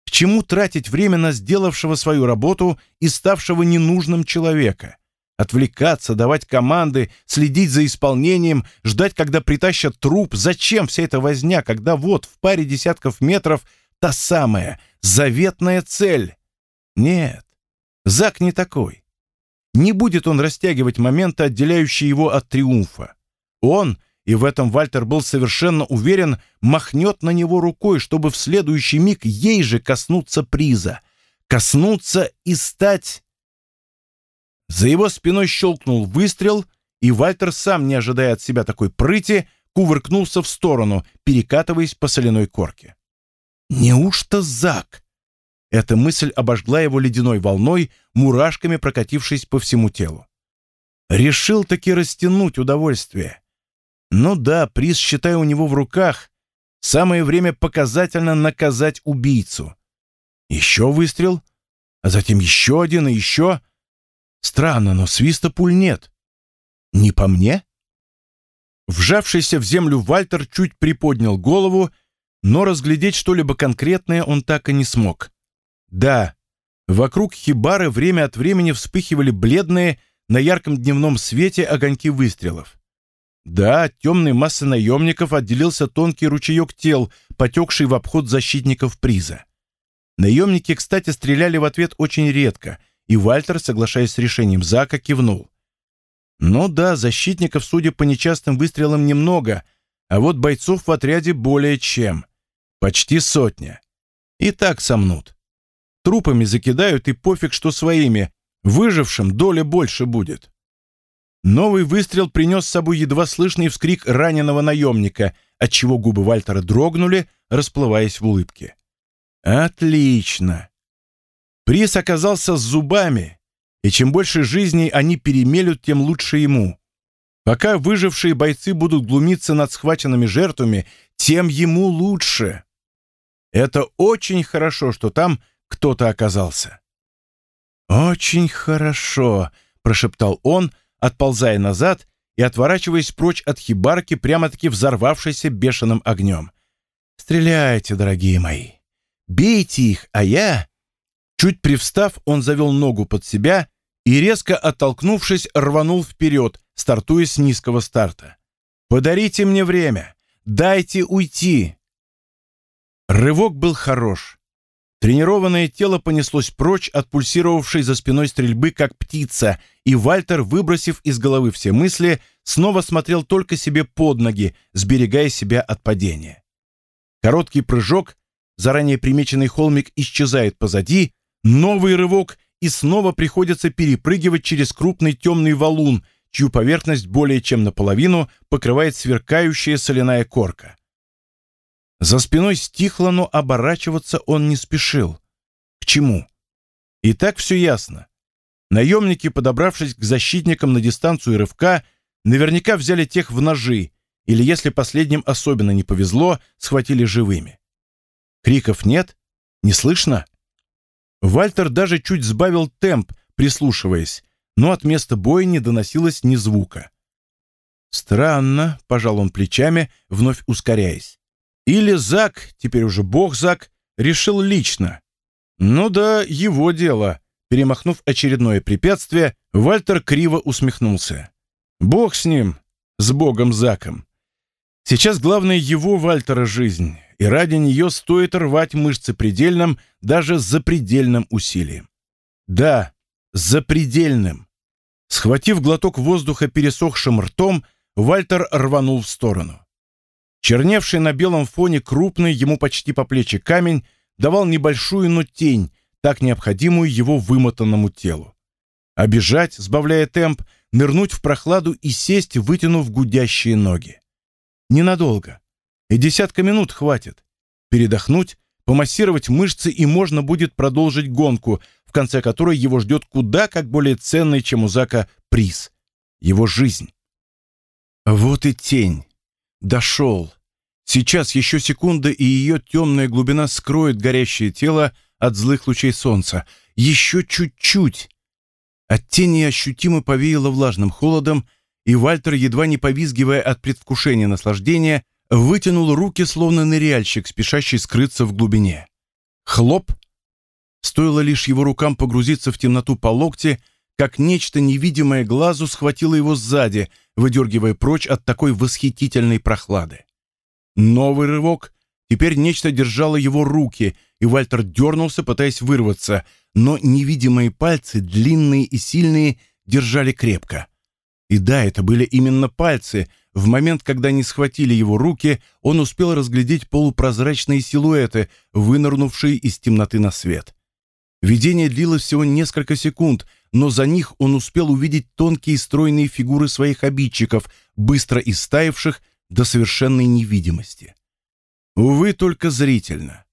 чему тратить время на сделавшего свою работу и ставшего ненужным человека? Отвлекаться, давать команды, следить за исполнением, ждать, когда притащат труп. Зачем вся эта возня, когда вот в паре десятков метров та самая заветная цель? Нет, Зак не такой. Не будет он растягивать моменты, отделяющие его от триумфа. Он — и в этом Вальтер был совершенно уверен, махнет на него рукой, чтобы в следующий миг ей же коснуться приза. Коснуться и стать... За его спиной щелкнул выстрел, и Вальтер, сам не ожидая от себя такой прыти, кувыркнулся в сторону, перекатываясь по соляной корке. «Неужто Зак?» Эта мысль обожгла его ледяной волной, мурашками прокатившись по всему телу. Решил таки растянуть удовольствие. Ну да, приз, считай, у него в руках. Самое время показательно наказать убийцу. Еще выстрел, а затем еще один и еще. Странно, но свиста пуль нет. Не по мне? Вжавшийся в землю Вальтер чуть приподнял голову, но разглядеть что-либо конкретное он так и не смог. Да, вокруг хибары время от времени вспыхивали бледные на ярком дневном свете огоньки выстрелов. Да, от темной массы наемников отделился тонкий ручеек тел, потекший в обход защитников приза. Наемники, кстати, стреляли в ответ очень редко, и Вальтер, соглашаясь с решением Зака, кивнул. Ну да, защитников, судя по нечастым выстрелам, немного, а вот бойцов в отряде более чем. Почти сотня. И так сомнут. Трупами закидают, и пофиг, что своими. Выжившим доля больше будет. Новый выстрел принес с собой едва слышный вскрик раненого наемника, отчего губы Вальтера дрогнули, расплываясь в улыбке. «Отлично!» Приз оказался с зубами, и чем больше жизней они перемелют, тем лучше ему. Пока выжившие бойцы будут глумиться над схваченными жертвами, тем ему лучше. Это очень хорошо, что там кто-то оказался. «Очень хорошо», — прошептал он, отползая назад и отворачиваясь прочь от хибарки, прямо-таки взорвавшейся бешеным огнем. «Стреляйте, дорогие мои! Бейте их, а я...» Чуть привстав, он завел ногу под себя и, резко оттолкнувшись, рванул вперед, стартуя с низкого старта. «Подарите мне время! Дайте уйти!» Рывок был хорош. Тренированное тело понеслось прочь от пульсировавшей за спиной стрельбы, как птица, и Вальтер, выбросив из головы все мысли, снова смотрел только себе под ноги, сберегая себя от падения. Короткий прыжок, заранее примеченный холмик исчезает позади, новый рывок, и снова приходится перепрыгивать через крупный темный валун, чью поверхность более чем наполовину покрывает сверкающая соляная корка. За спиной стихло, но оборачиваться он не спешил. К чему? И так все ясно. Наемники, подобравшись к защитникам на дистанцию рывка, наверняка взяли тех в ножи, или, если последним особенно не повезло, схватили живыми. Криков нет? Не слышно? Вальтер даже чуть сбавил темп, прислушиваясь, но от места боя не доносилось ни звука. «Странно», — пожал он плечами, вновь ускоряясь. Или Зак, теперь уже бог Зак, решил лично. Ну да, его дело. Перемахнув очередное препятствие, Вальтер криво усмехнулся. Бог с ним, с богом Заком. Сейчас главное его, Вальтера, жизнь, и ради нее стоит рвать мышцы предельным, даже запредельным усилием. Да, запредельным. Схватив глоток воздуха пересохшим ртом, Вальтер рванул в сторону. Черневший на белом фоне крупный, ему почти по плечи камень, давал небольшую, но тень, так необходимую его вымотанному телу. Обежать, сбавляя темп, нырнуть в прохладу и сесть, вытянув гудящие ноги. Ненадолго. И десятка минут хватит. Передохнуть, помассировать мышцы, и можно будет продолжить гонку, в конце которой его ждет куда как более ценный, чем у Зака, приз. Его жизнь. Вот и тень. Дошел. Сейчас еще секунда, и ее темная глубина скроет горящее тело от злых лучей солнца. Еще чуть-чуть. От тени ощутимо повеяло влажным холодом, и Вальтер, едва не повизгивая от предвкушения наслаждения, вытянул руки, словно ныряльщик, спешащий скрыться в глубине. Хлоп! Стоило лишь его рукам погрузиться в темноту по локте, как нечто невидимое глазу схватило его сзади, выдергивая прочь от такой восхитительной прохлады. Новый рывок. Теперь нечто держало его руки, и Вальтер дернулся, пытаясь вырваться, но невидимые пальцы, длинные и сильные, держали крепко. И да, это были именно пальцы. В момент, когда они схватили его руки, он успел разглядеть полупрозрачные силуэты, вынырнувшие из темноты на свет. Видение длилось всего несколько секунд, но за них он успел увидеть тонкие стройные фигуры своих обидчиков, быстро истаивших до совершенной невидимости. Увы, только зрительно.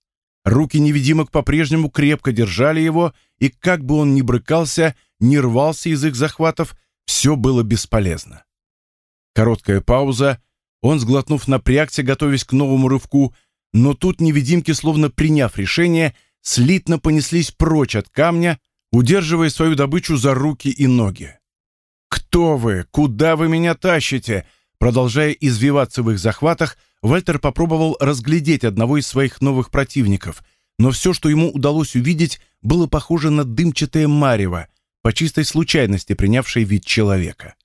Руки невидимок по-прежнему крепко держали его, и как бы он ни брыкался, ни рвался из их захватов, все было бесполезно. Короткая пауза, он, сглотнув, напрягся, готовясь к новому рывку, но тут невидимки, словно приняв решение, слитно понеслись прочь от камня, удерживая свою добычу за руки и ноги. «Кто вы? Куда вы меня тащите?» Продолжая извиваться в их захватах, Вальтер попробовал разглядеть одного из своих новых противников, но все, что ему удалось увидеть, было похоже на дымчатое марево, по чистой случайности принявшее вид человека.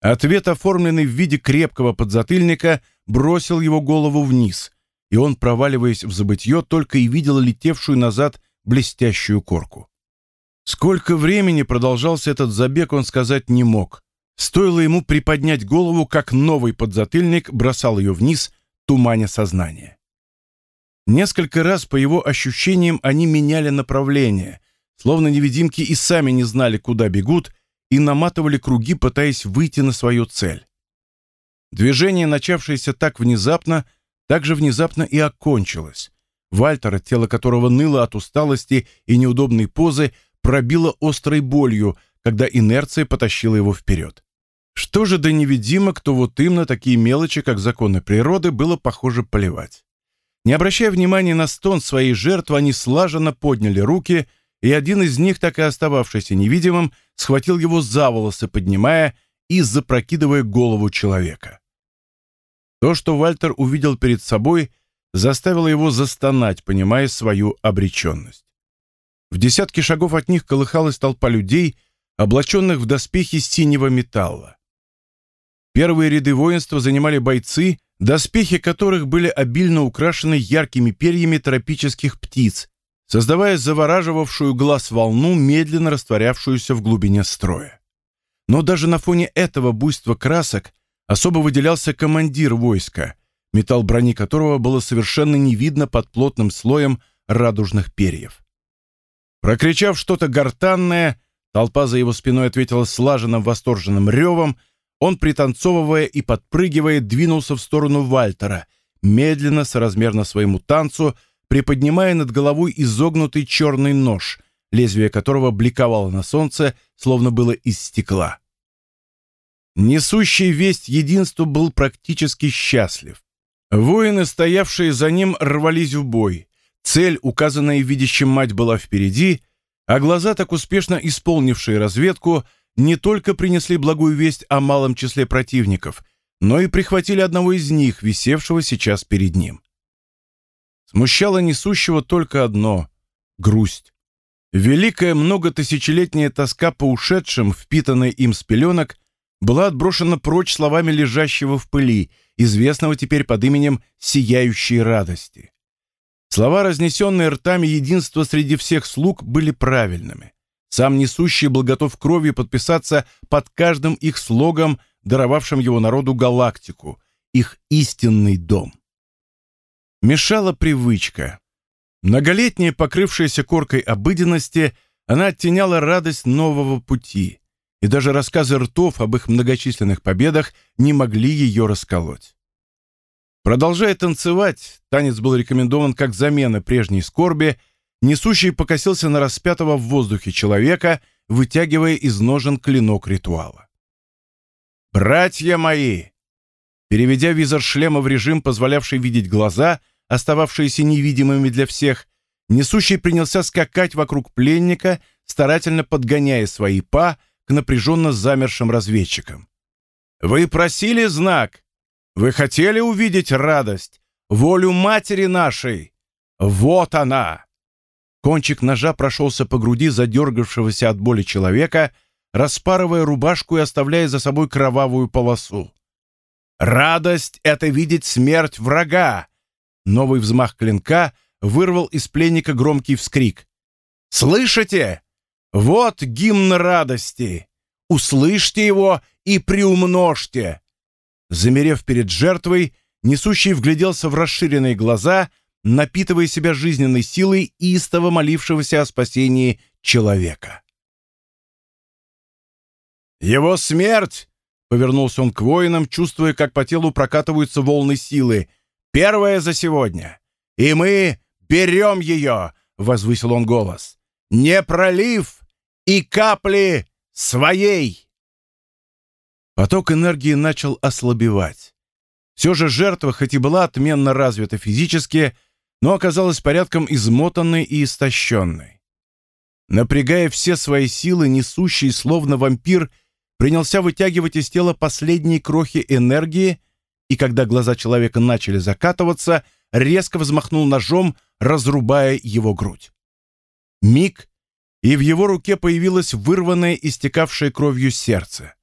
Ответ, оформленный в виде крепкого подзатыльника, бросил его голову вниз, и он, проваливаясь в забытье, только и видел летевшую назад блестящую корку. Сколько времени продолжался этот забег, он сказать не мог. Стоило ему приподнять голову, как новый подзатыльник бросал ее вниз, туманя сознание. Несколько раз, по его ощущениям, они меняли направление, словно невидимки и сами не знали, куда бегут, и наматывали круги, пытаясь выйти на свою цель. Движение, начавшееся так внезапно, так же внезапно и окончилось. Вальтера, тело которого ныло от усталости и неудобной позы, пробило острой болью, когда инерция потащила его вперед. Что же до невидимок, то вот им на такие мелочи, как законы природы, было похоже плевать. Не обращая внимания на стон своей жертвы, они слаженно подняли руки, и один из них, так и остававшийся невидимым, схватил его за волосы, поднимая и запрокидывая голову человека. То, что Вальтер увидел перед собой, заставило его застонать, понимая свою обреченность. В десятке шагов от них колыхалась толпа людей, облаченных в доспехи синего металла. Первые ряды воинства занимали бойцы, доспехи которых были обильно украшены яркими перьями тропических птиц, создавая завораживавшую глаз волну, медленно растворявшуюся в глубине строя. Но даже на фоне этого буйства красок особо выделялся командир войска, металл брони которого было совершенно не видно под плотным слоем радужных перьев. Прокричав что-то гортанное, толпа за его спиной ответила слаженным восторженным ревом, он, пританцовывая и подпрыгивая, двинулся в сторону Вальтера, медленно, соразмерно своему танцу, приподнимая над головой изогнутый черный нож, лезвие которого бликовало на солнце, словно было из стекла. Несущий весть единства был практически счастлив. Воины, стоявшие за ним, рвались в бой. Цель, указанная видящим мать, была впереди, а глаза, так успешно исполнившие разведку, не только принесли благую весть о малом числе противников, но и прихватили одного из них, висевшего сейчас перед ним. Смущало несущего только одно — грусть. Великая многотысячелетняя тоска по ушедшим, впитанная им с пеленок, была отброшена прочь словами лежащего в пыли, известного теперь под именем «сияющей радости». Слова, разнесенные ртами единства среди всех слуг, были правильными. Сам несущий был готов кровью подписаться под каждым их слогом, даровавшим его народу галактику, их истинный дом. Мешала привычка. Многолетняя, покрывшаяся коркой обыденности, она оттеняла радость нового пути, и даже рассказы ртов об их многочисленных победах не могли ее расколоть. Продолжая танцевать, танец был рекомендован как замена прежней скорби, несущий покосился на распятого в воздухе человека, вытягивая из ножен клинок ритуала. «Братья мои!» Переведя визор шлема в режим, позволявший видеть глаза, остававшиеся невидимыми для всех, несущий принялся скакать вокруг пленника, старательно подгоняя свои па к напряженно замершим разведчикам. «Вы просили знак? Вы хотели увидеть радость, волю матери нашей? Вот она!» Кончик ножа прошелся по груди задергавшегося от боли человека, распарывая рубашку и оставляя за собой кровавую полосу. Радость — это видеть смерть врага. Новый взмах клинка вырвал из пленника громкий вскрик. «Слышите? Вот гимн радости! Услышьте его и приумножьте!» Замерев перед жертвой, несущий вгляделся в расширенные глаза, напитывая себя жизненной силой истово молившегося о спасении человека. «Его смерть Повернулся он к воинам, чувствуя, как по телу прокатываются волны силы. «Первая за сегодня! И мы берем ее!» — возвысил он голос. «Не пролив и капли своей!» Поток энергии начал ослабевать. Все же жертва, хоть и была отменно развита физически, но оказалась порядком измотанной и истощенной. Напрягая все свои силы, несущий, словно вампир, принялся вытягивать из тела последние крохи энергии, и когда глаза человека начали закатываться, резко взмахнул ножом, разрубая его грудь. Миг, и в его руке появилось вырванное, истекавшее кровью сердце.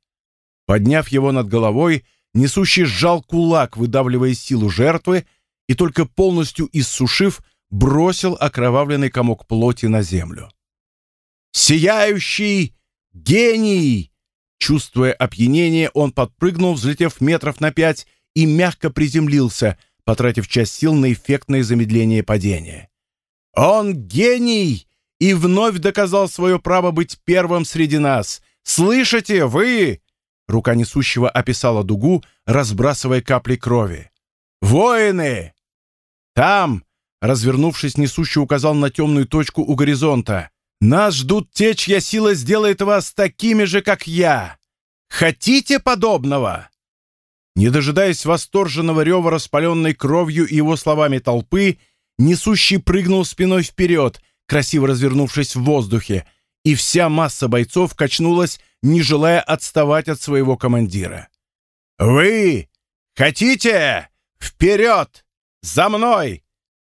Подняв его над головой, несущий сжал кулак, выдавливая силу жертвы, и только полностью иссушив, бросил окровавленный комок плоти на землю. «Сияющий гений!» Чувствуя опьянение, он подпрыгнул, взлетев метров на пять, и мягко приземлился, потратив часть сил на эффектное замедление падения. «Он гений!» и вновь доказал свое право быть первым среди нас. Слышите, вы?» Рука несущего описала дугу, разбрасывая капли крови. «Воины!» «Там!» Развернувшись, несущий указал на темную точку у горизонта. Нас ждут те, чья сила сделает вас такими же, как я. Хотите подобного?» Не дожидаясь восторженного рева, распаленной кровью и его словами толпы, несущий прыгнул спиной вперед, красиво развернувшись в воздухе, и вся масса бойцов качнулась, не желая отставать от своего командира. «Вы хотите? Вперед! За мной!»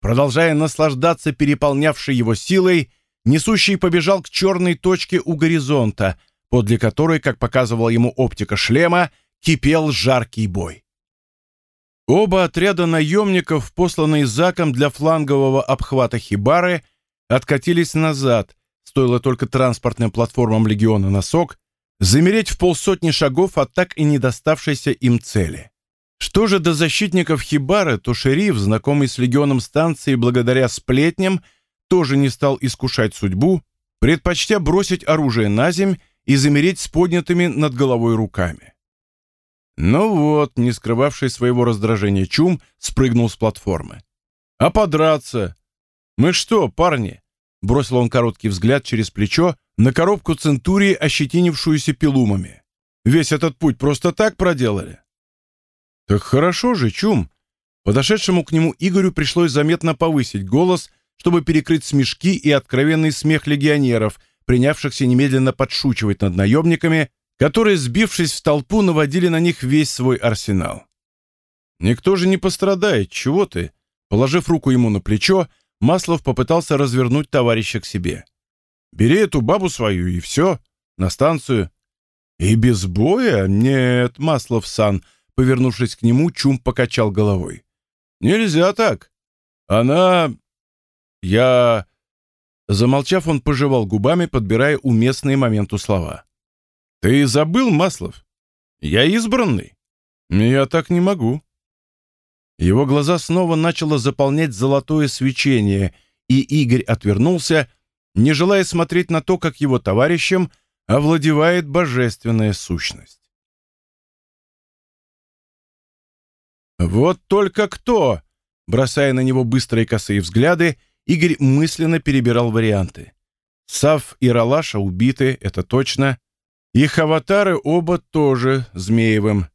Продолжая наслаждаться переполнявшей его силой, Несущий побежал к черной точке у горизонта, подле которой, как показывала ему оптика шлема, кипел жаркий бой. Оба отряда наемников, посланные Заком для флангового обхвата Хибары, откатились назад, стоило только транспортным платформам легиона «Носок» замереть в полсотни шагов от так и не доставшейся им цели. Что же до защитников Хибары, то шериф, знакомый с легионом станции благодаря сплетням, тоже не стал искушать судьбу, предпочтя бросить оружие на земь и замереть с поднятыми над головой руками. Ну вот, не скрывавший своего раздражения Чум, спрыгнул с платформы. «А подраться? Мы что, парни?» Бросил он короткий взгляд через плечо на коробку Центурии, ощетинившуюся пилумами. «Весь этот путь просто так проделали?» «Так хорошо же, Чум!» Подошедшему к нему Игорю пришлось заметно повысить голос, чтобы перекрыть смешки и откровенный смех легионеров, принявшихся немедленно подшучивать над наемниками, которые, сбившись в толпу, наводили на них весь свой арсенал. «Никто же не пострадает, чего ты?» Положив руку ему на плечо, Маслов попытался развернуть товарища к себе. «Бери эту бабу свою и все, на станцию». «И без боя? Нет, Маслов-сан», повернувшись к нему, Чум покачал головой. «Нельзя так. Она... Я...» Замолчав, он пожевал губами, подбирая уместные моменту слова. «Ты забыл, Маслов? Я избранный. Я так не могу». Его глаза снова начало заполнять золотое свечение, и Игорь отвернулся, не желая смотреть на то, как его товарищам овладевает божественная сущность. «Вот только кто!» Бросая на него быстрые косые взгляды, Игорь мысленно перебирал варианты. Сав и Ралаша убиты, это точно. Их аватары оба тоже Змеевым.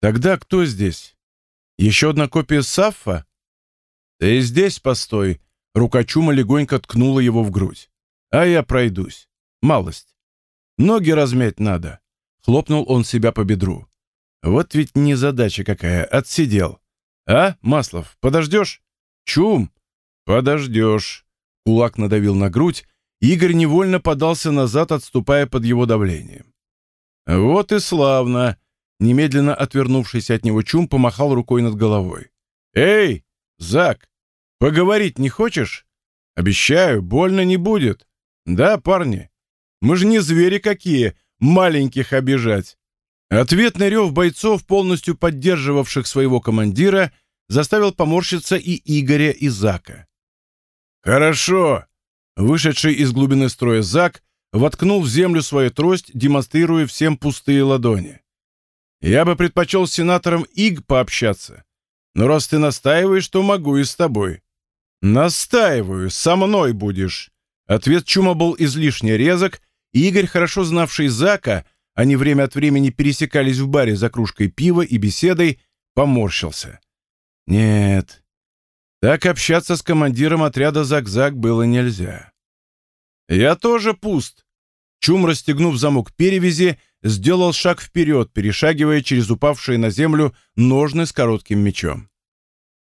Тогда кто здесь? Еще одна копия Саффа? Ты здесь постой. Рука Чума легонько ткнула его в грудь. А я пройдусь. Малость. Ноги размять надо. Хлопнул он себя по бедру. Вот ведь не задача какая, отсидел. А, Маслов, подождешь? Чум, подождешь. Кулак надавил на грудь, Игорь невольно подался назад, отступая под его давлением. Вот и славно. Немедленно отвернувшись от него Чум помахал рукой над головой. Эй, Зак, поговорить не хочешь? Обещаю, больно не будет. Да, парни? Мы же не звери какие, маленьких обижать. Ответный рев бойцов, полностью поддерживавших своего командира, заставил поморщиться и Игоря, и Зака. «Хорошо!» Вышедший из глубины строя Зак воткнул в землю свою трость, демонстрируя всем пустые ладони. «Я бы предпочел с сенатором Иг пообщаться, но раз ты настаиваешь, то могу и с тобой». «Настаиваю, со мной будешь!» Ответ Чума был излишне резок, и Игорь, хорошо знавший Зака, они время от времени пересекались в баре за кружкой пива и беседой, поморщился. Нет, так общаться с командиром отряда «Заг-Заг» было нельзя. «Я тоже пуст!» Чум, расстегнув замок перевязи, сделал шаг вперед, перешагивая через упавшие на землю ножны с коротким мечом.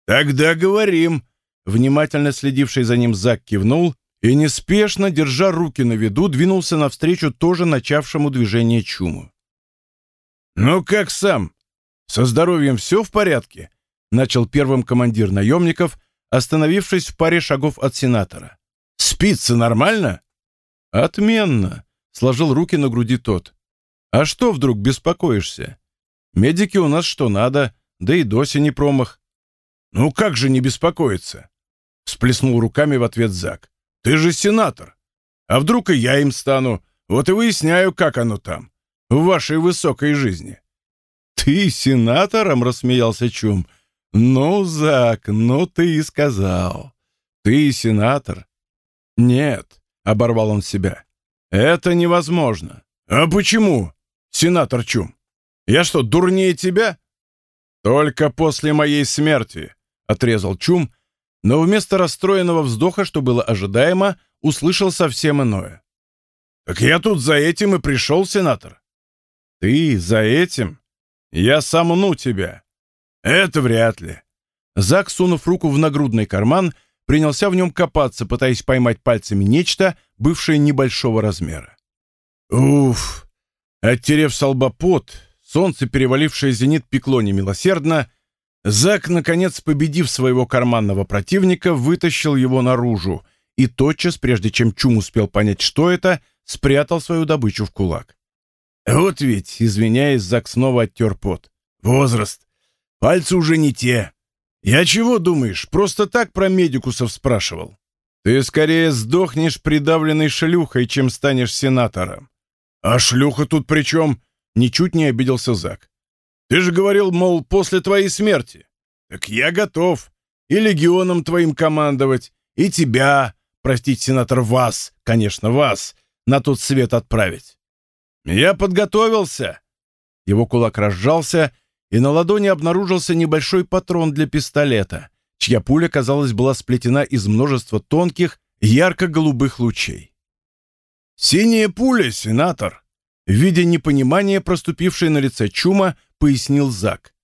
«Тогда говорим!» Внимательно следивший за ним Зак кивнул и неспешно, держа руки на виду, двинулся навстречу тоже начавшему движение чуму. «Ну как сам? Со здоровьем все в порядке?» — начал первым командир наемников, остановившись в паре шагов от сенатора. «Спится нормально?» «Отменно!» — сложил руки на груди тот. «А что вдруг беспокоишься? Медики у нас что надо, да и Дося не промах». «Ну как же не беспокоиться?» — всплеснул руками в ответ Зак. Ты же сенатор. А вдруг и я им стану? Вот и выясняю, как оно там, в вашей высокой жизни». «Ты сенатором?» — рассмеялся Чум. «Ну, Зак, ну ты и сказал. Ты сенатор». «Нет», — оборвал он себя. «Это невозможно». «А почему, сенатор Чум? Я что, дурнее тебя?» «Только после моей смерти», — отрезал Чум, но вместо расстроенного вздоха, что было ожидаемо, услышал совсем иное. «Так я тут за этим и пришел, сенатор». «Ты за этим? Я сомну тебя». «Это вряд ли». Зак, сунув руку в нагрудный карман, принялся в нем копаться, пытаясь поймать пальцами нечто, бывшее небольшого размера. Уф! Оттерев солбопот, солнце, перевалившее зенит, пекло немилосердно, Зак, наконец победив своего карманного противника, вытащил его наружу и тотчас, прежде чем Чум успел понять, что это, спрятал свою добычу в кулак. «Вот ведь», — извиняясь, Зак снова оттер пот. «Возраст. Пальцы уже не те. Я чего думаешь, просто так про медикусов спрашивал?» «Ты скорее сдохнешь придавленной шлюхой, чем станешь сенатором». «А шлюха тут при чем?» — ничуть не обиделся Зак. «Ты же говорил, мол, после твоей смерти. Так я готов. И легионом твоим командовать, и тебя, простите, сенатор, вас, конечно, вас, на тот свет отправить. Я подготовился». Его кулак разжался, и на ладони обнаружился небольшой патрон для пистолета, чья пуля, казалось, была сплетена из множества тонких, ярко-голубых лучей. «Синяя пуля, сенатор!» Видя непонимание, проступившее на лице Чума, пояснил Зак.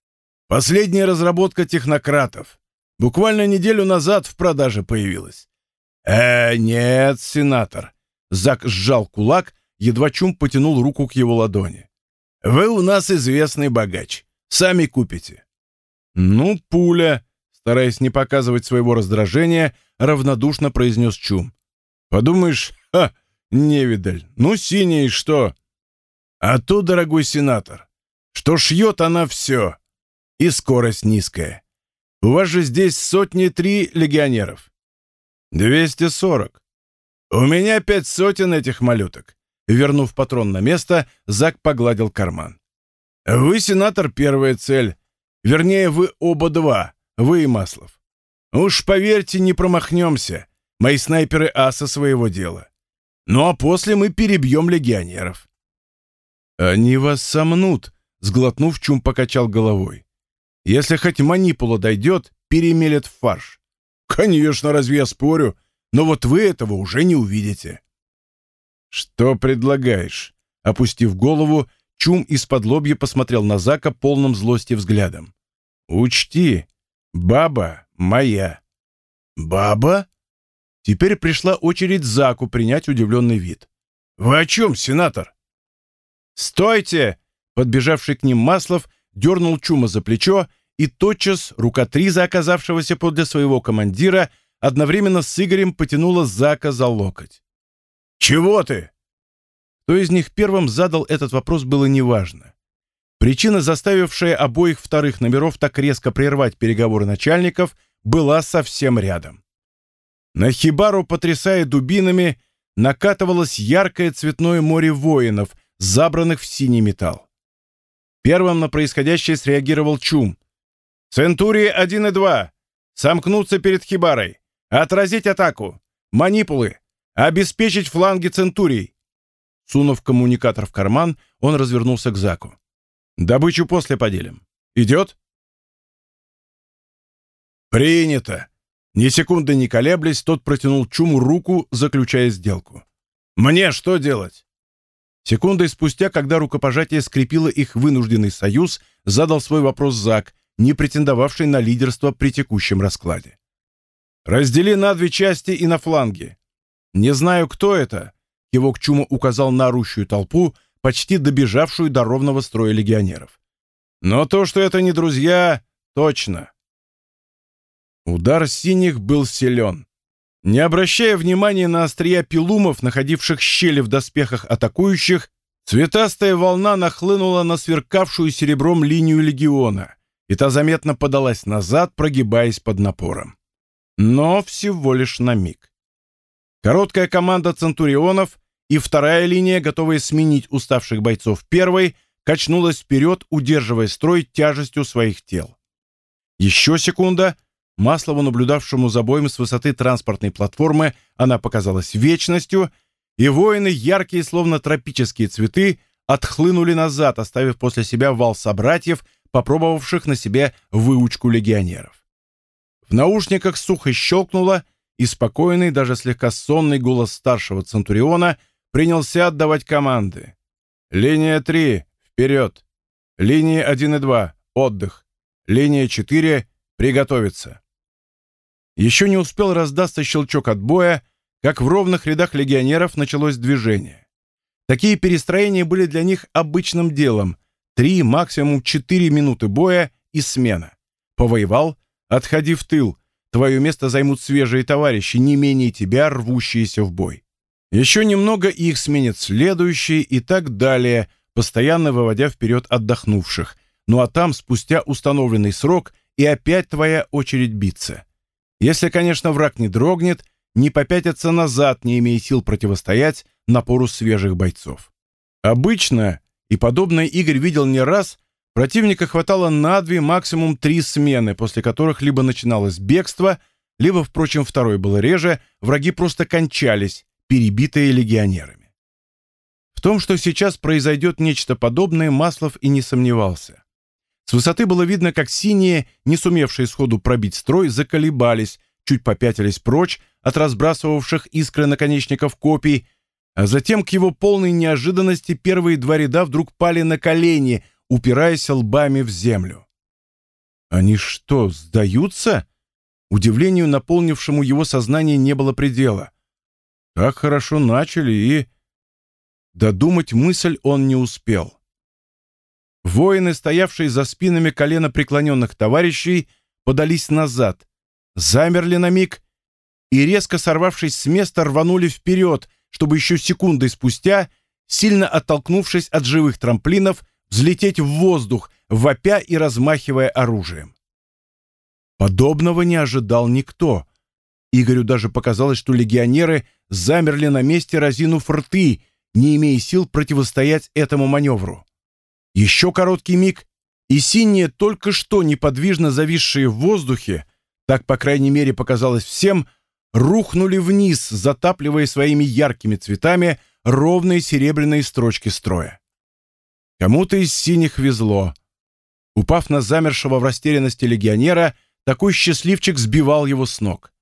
«Последняя разработка технократов. Буквально неделю назад в продаже появилась». «Э, нет, сенатор!» Зак сжал кулак, едва Чум потянул руку к его ладони. «Вы у нас известный богач. Сами купите». «Ну, пуля», стараясь не показывать своего раздражения, равнодушно произнес Чум. «Подумаешь, ха, невидаль, ну синяя и что?» «А то, дорогой сенатор, что шьет она все, и скорость низкая. У вас же здесь сотни три легионеров». «Двести сорок». «У меня пять сотен этих малюток». Вернув патрон на место, Зак погладил карман. «Вы, сенатор, первая цель. Вернее, вы оба два, вы и Маслов. Уж поверьте, не промахнемся. Мои снайперы аса своего дела. Ну а после мы перебьем легионеров». «Они вас сомнут», — сглотнув, Чум покачал головой. «Если хоть манипула дойдет, перемелет в фарш». «Конечно, разве я спорю? Но вот вы этого уже не увидите». «Что предлагаешь?» Опустив голову, Чум из-под лобья посмотрел на Зака полным злости взглядом. «Учти, баба моя». «Баба?» Теперь пришла очередь Заку принять удивленный вид. «Вы о чем, сенатор?» «Стойте!» Подбежавший к ним Маслов дернул Чума за плечо, и тотчас рука Триза, оказавшегося подле своего командира, одновременно с Игорем потянула Зака за локоть. «Чего ты?» Кто из них первым задал этот вопрос, было неважно. Причина, заставившая обоих вторых номеров так резко прервать переговоры начальников, была совсем рядом. На Хибару, потрясая дубинами, накатывалось яркое цветное море воинов, забранных в синий металл. Первым на происходящее среагировал Чум. «Центурии 1 и 2! Сомкнуться перед Хибарой! Отразить атаку! Манипулы! Обеспечить фланги Центурий! Сунув коммуникатор в карман, он развернулся к Заку. «Добычу после поделим. Идет?» «Принято!» Ни секунды не колеблясь, тот протянул Чуму руку, заключая сделку. «Мне что делать?» Секундой спустя, когда рукопожатие скрепило их вынужденный союз, задал свой вопрос Зак, не претендовавший на лидерство при текущем раскладе. «Раздели на две части и на фланге. Не знаю, кто это, Кивок Чума указал на орущую толпу, почти добежавшую до ровного строя легионеров. Но то, что это не друзья, точно. Удар синих был силен. Не обращая внимания на острия пилумов, находивших щели в доспехах атакующих, цветастая волна нахлынула на сверкавшую серебром линию легиона, и та заметно подалась назад, прогибаясь под напором. Но всего лишь на миг. Короткая команда центурионов и вторая линия, готовая сменить уставших бойцов первой, качнулась вперед, удерживая строй тяжестью своих тел. Еще секунда. Маслову, наблюдавшему за боем с высоты транспортной платформы, она показалась вечностью, и воины, яркие, словно тропические цветы, отхлынули назад, оставив после себя вал собратьев, попробовавших на себе выучку легионеров. В наушниках сухо щелкнуло, и спокойный, даже слегка сонный голос старшего Центуриона принялся отдавать команды. «Линия 3, вперед! Линии 1 и 2, отдых! Линия 4, приготовиться!» Еще не успел раздаться щелчок отбоя, как в ровных рядах легионеров началось движение. Такие перестроения были для них обычным делом. Три, максимум четыре минуты боя и смена. Повоевал, отходи в тыл, твое место займут свежие товарищи, не менее тебя, рвущиеся в бой. Еще немного, и их сменят следующие и так далее, постоянно выводя вперед отдохнувших. Ну а там, спустя установленный срок, и опять твоя очередь биться. Если, конечно, враг не дрогнет, не попятится назад, не имея сил противостоять напору свежих бойцов. Обычно, и подобное Игорь видел не раз, противника хватало на две, максимум три смены, после которых либо начиналось бегство, либо, впрочем, второй было реже, враги просто кончались, перебитые легионерами. В том, что сейчас произойдет нечто подобное, Маслов и не сомневался. С высоты было видно, как синие, не сумевшие сходу пробить строй, заколебались, чуть попятились прочь от разбрасывавших искры наконечников копий, а затем, к его полной неожиданности, первые два ряда вдруг пали на колени, упираясь лбами в землю. «Они что, сдаются?» Удивлению, наполнившему его сознание, не было предела. Так хорошо начали и... Додумать мысль он не успел. Воины, стоявшие за спинами колено преклоненных товарищей, подались назад, замерли на миг и, резко сорвавшись с места, рванули вперед, чтобы еще секундой спустя, сильно оттолкнувшись от живых трамплинов, взлететь в воздух, вопя и размахивая оружием. Подобного не ожидал никто. Игорю даже показалось, что легионеры замерли на месте, разинув рты, не имея сил противостоять этому маневру. Еще короткий миг, и синие, только что неподвижно зависшие в воздухе, так, по крайней мере, показалось всем, рухнули вниз, затапливая своими яркими цветами ровные серебряные строчки строя. Кому-то из синих везло. Упав на замершего в растерянности легионера, такой счастливчик сбивал его с ног.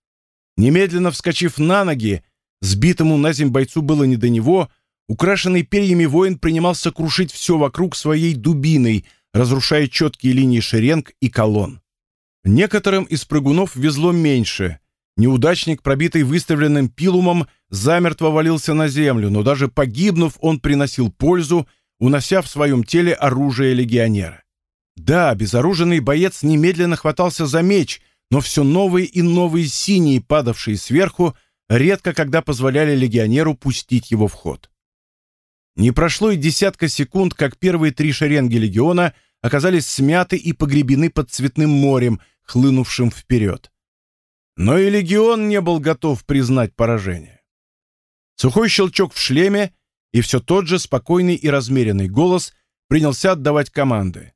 Немедленно вскочив на ноги, сбитому на земь бойцу было не до него, украшенный перьями воин принимался крушить все вокруг своей дубиной, разрушая четкие линии шеренг и колонн. Некоторым из прыгунов везло меньше. Неудачник, пробитый выставленным пилумом, замертво валился на землю, но даже погибнув, он приносил пользу, унося в своем теле оружие легионера. Да, безоруженный боец немедленно хватался за меч — но все новые и новые синие, падавшие сверху, редко когда позволяли легионеру пустить его в ход. Не прошло и десятка секунд, как первые три шеренги легиона оказались смяты и погребены под цветным морем, хлынувшим вперед. Но и легион не был готов признать поражение. Сухой щелчок в шлеме, и все тот же спокойный и размеренный голос принялся отдавать команды.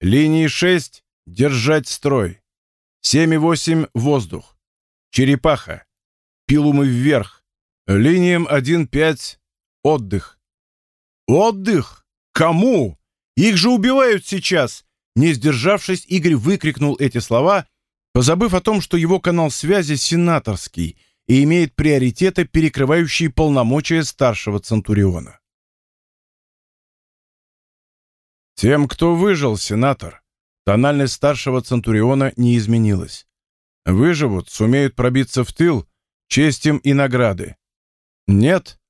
«Линии 6 — держать строй. 7,8 — воздух. Черепаха. Пилумы вверх. Линиям 1,5 — отдых. Отдых? Кому? Их же убивают сейчас! Не сдержавшись, Игорь выкрикнул эти слова, позабыв о том, что его канал связи сенаторский и имеет приоритеты, перекрывающие полномочия старшего Центуриона. «Тем, кто выжил, сенатор», Тональность старшего Центуриона не изменилась. Выживут, сумеют пробиться в тыл, честь им и награды. Нет?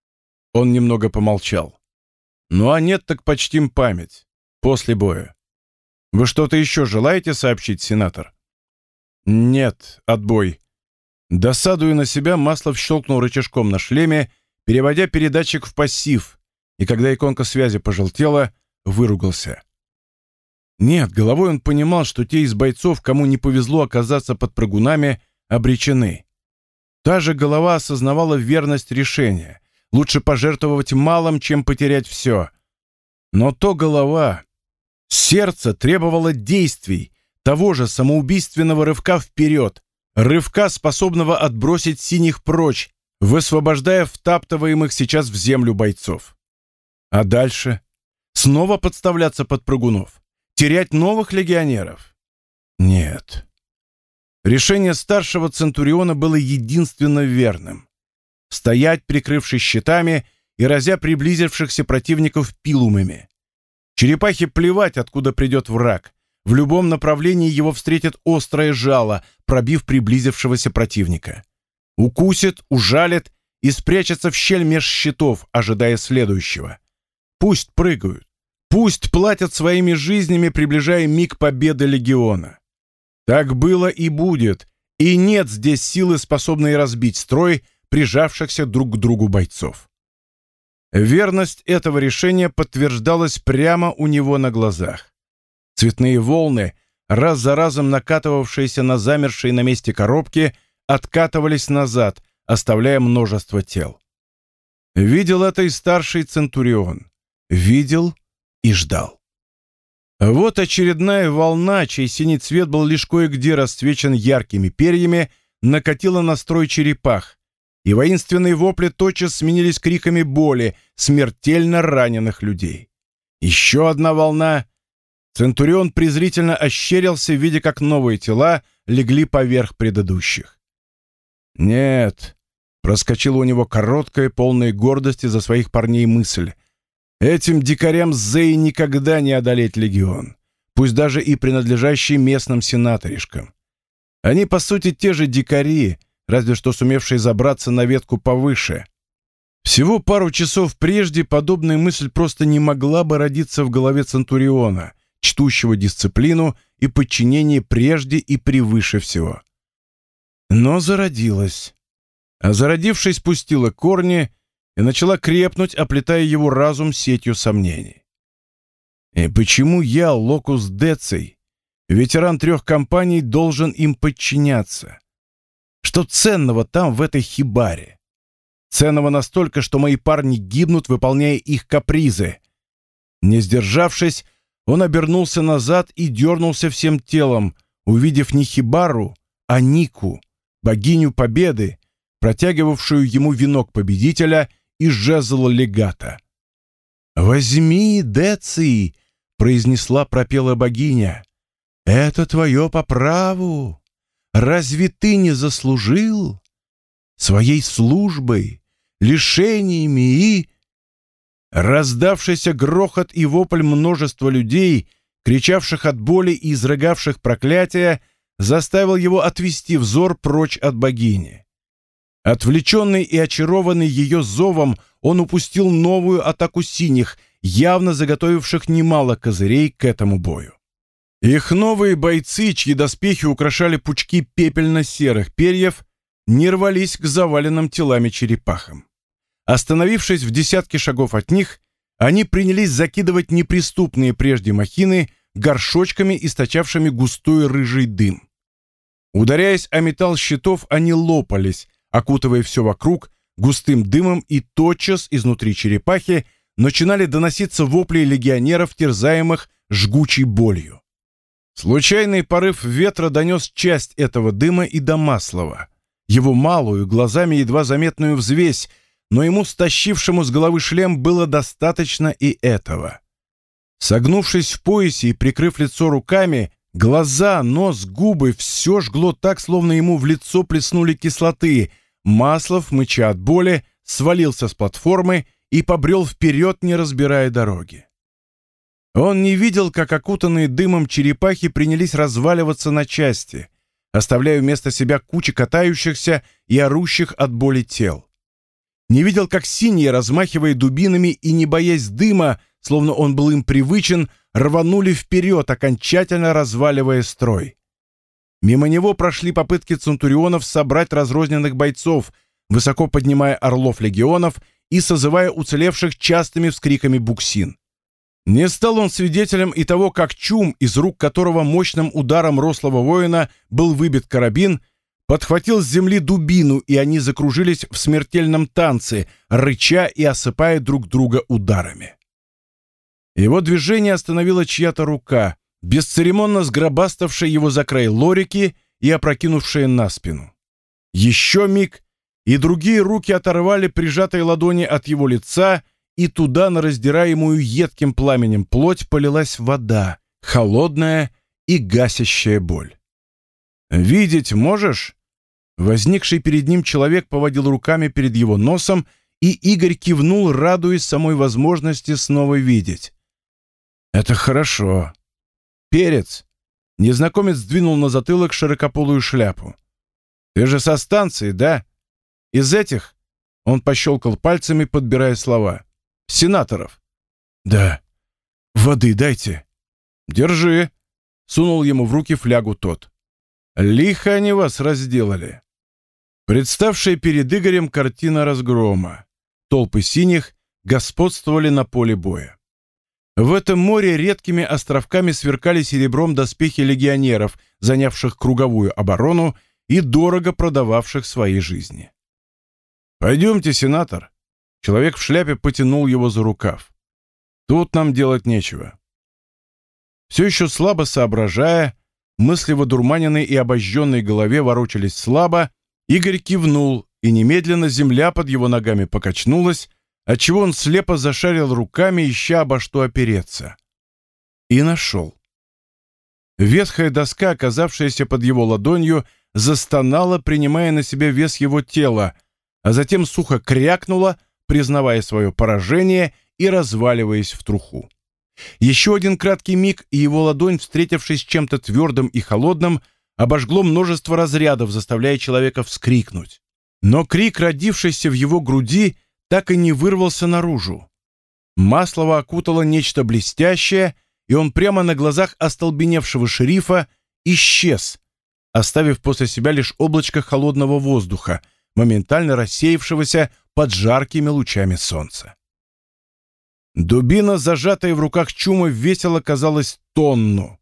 Он немного помолчал. Ну а нет, так почтим память. После боя. Вы что-то еще желаете сообщить, сенатор? Нет, отбой. Досадуя на себя, Маслов щелкнул рычажком на шлеме, переводя передатчик в пассив, и когда иконка связи пожелтела, выругался. Нет, головой он понимал, что те из бойцов, кому не повезло оказаться под прыгунами, обречены. Та же голова осознавала верность решения. Лучше пожертвовать малым, чем потерять все. Но то голова... Сердце требовало действий, того же самоубийственного рывка вперед, рывка, способного отбросить синих прочь, высвобождая втаптываемых сейчас в землю бойцов. А дальше? Снова подставляться под прыгунов? Терять новых легионеров? Нет. Решение старшего Центуриона было единственно верным. Стоять, прикрывшись щитами и разя приблизившихся противников пилумами. Черепахе плевать, откуда придет враг. В любом направлении его встретит острое жало, пробив приблизившегося противника. Укусит, ужалит и спрячется в щель меж щитов, ожидая следующего. Пусть прыгают. Пусть платят своими жизнями, приближая миг победы легиона. Так было и будет, И нет здесь силы, способной разбить строй прижавшихся друг к другу бойцов. Верность этого решения подтверждалась прямо у него на глазах. Цветные волны, раз за разом накатывавшиеся на замершие на месте коробки, откатывались назад, оставляя множество тел. Видел это и старший Центурион. Видел и ждал. Вот очередная волна, чей синий цвет был лишь кое-где расцвечен яркими перьями, накатила на строй черепах, и воинственные вопли тотчас сменились криками боли смертельно раненых людей. Еще одна волна. Центурион презрительно ощерился, видя, как новые тела легли поверх предыдущих. «Нет», — проскочила у него короткая, полная гордости за своих парней мысль — Этим дикарям Зей никогда не одолеть легион, пусть даже и принадлежащий местным сенаторишкам. Они, по сути, те же дикари, разве что сумевшие забраться на ветку повыше. Всего пару часов прежде подобная мысль просто не могла бы родиться в голове Центуриона, чтущего дисциплину и подчинение прежде и превыше всего. Но зародилась. А зародившись, пустила корни и начала крепнуть, оплетая его разум сетью сомнений. И почему я, Локус Деций, ветеран трех компаний, должен им подчиняться? Что ценного там, в этой хибаре? Ценного настолько, что мои парни гибнут, выполняя их капризы. Не сдержавшись, он обернулся назад и дернулся всем телом, увидев не хибару, а Нику, богиню победы, протягивавшую ему венок победителя и жезл легата. «Возьми, Деций!» — произнесла пропела богиня. «Это твое по праву. Разве ты не заслужил? Своей службой, лишениями и...» Раздавшийся грохот и вопль множества людей, кричавших от боли и изрыгавших проклятия, заставил его отвести взор прочь от богини. Отвлеченный и очарованный ее зовом, он упустил новую атаку синих, явно заготовивших немало козырей к этому бою. Их новые бойцы, чьи доспехи украшали пучки пепельно-серых перьев, не рвались к заваленным телами черепахам. Остановившись в десятке шагов от них, они принялись закидывать неприступные прежде махины горшочками, источавшими густой рыжий дым. Ударяясь о металл щитов, они лопались, окутывая все вокруг густым дымом, и тотчас изнутри черепахи начинали доноситься вопли легионеров, терзаемых жгучей болью. Случайный порыв ветра донес часть этого дыма и до Маслова, его малую, глазами едва заметную взвесь, но ему, стащившему с головы шлем, было достаточно и этого. Согнувшись в поясе и прикрыв лицо руками, глаза, нос, губы — все жгло так, словно ему в лицо плеснули кислоты — Маслов, мыча от боли, свалился с платформы и побрел вперед, не разбирая дороги. Он не видел, как окутанные дымом черепахи принялись разваливаться на части, оставляя вместо себя кучи катающихся и орущих от боли тел. Не видел, как синие, размахивая дубинами и не боясь дыма, словно он был им привычен, рванули вперед, окончательно разваливая строй. Мимо него прошли попытки центурионов собрать разрозненных бойцов, высоко поднимая орлов легионов и созывая уцелевших частыми вскриками буксин. Не стал он свидетелем и того, как Чум, из рук которого мощным ударом рослого воина был выбит карабин, подхватил с земли дубину, и они закружились в смертельном танце, рыча и осыпая друг друга ударами. Его движение остановила чья-то рука, бесцеремонно сгробаставшая его за край лорики и опрокинувшая на спину. Еще миг, и другие руки оторвали прижатые ладони от его лица, и туда, на раздираемую едким пламенем плоть, полилась вода, холодная и гасящая боль. «Видеть можешь?» Возникший перед ним человек поводил руками перед его носом, и Игорь кивнул, радуясь самой возможности снова видеть. «Это хорошо. «Перец!» Незнакомец сдвинул на затылок широкополую шляпу. «Ты же со станции, да? Из этих?» Он пощелкал пальцами, подбирая слова. «Сенаторов». «Да. Воды дайте». «Держи», — сунул ему в руки флягу тот. Лихо они вас разделали. Представшая перед Игорем картина разгрома. Толпы синих господствовали на поле боя. В этом море редкими островками сверкали серебром доспехи легионеров, занявших круговую оборону и дорого продававших свои жизни. «Пойдемте, сенатор!» Человек в шляпе потянул его за рукав. «Тут нам делать нечего». Все еще слабо соображая, мысли в одурманенной и обожженной голове ворочались слабо, Игорь кивнул, и немедленно земля под его ногами покачнулась, отчего он слепо зашарил руками, ища обо что опереться. И нашел. Ветхая доска, оказавшаяся под его ладонью, застонала, принимая на себя вес его тела, а затем сухо крякнула, признавая свое поражение и разваливаясь в труху. Еще один краткий миг, и его ладонь, встретившись с чем-то твердым и холодным, обожгло множество разрядов, заставляя человека вскрикнуть. Но крик, родившийся в его груди, так и не вырвался наружу. Маслово окутало нечто блестящее, и он прямо на глазах остолбеневшего шерифа исчез, оставив после себя лишь облачко холодного воздуха, моментально рассеявшегося под жаркими лучами солнца. Дубина, зажатая в руках чума, весело казалась тонну.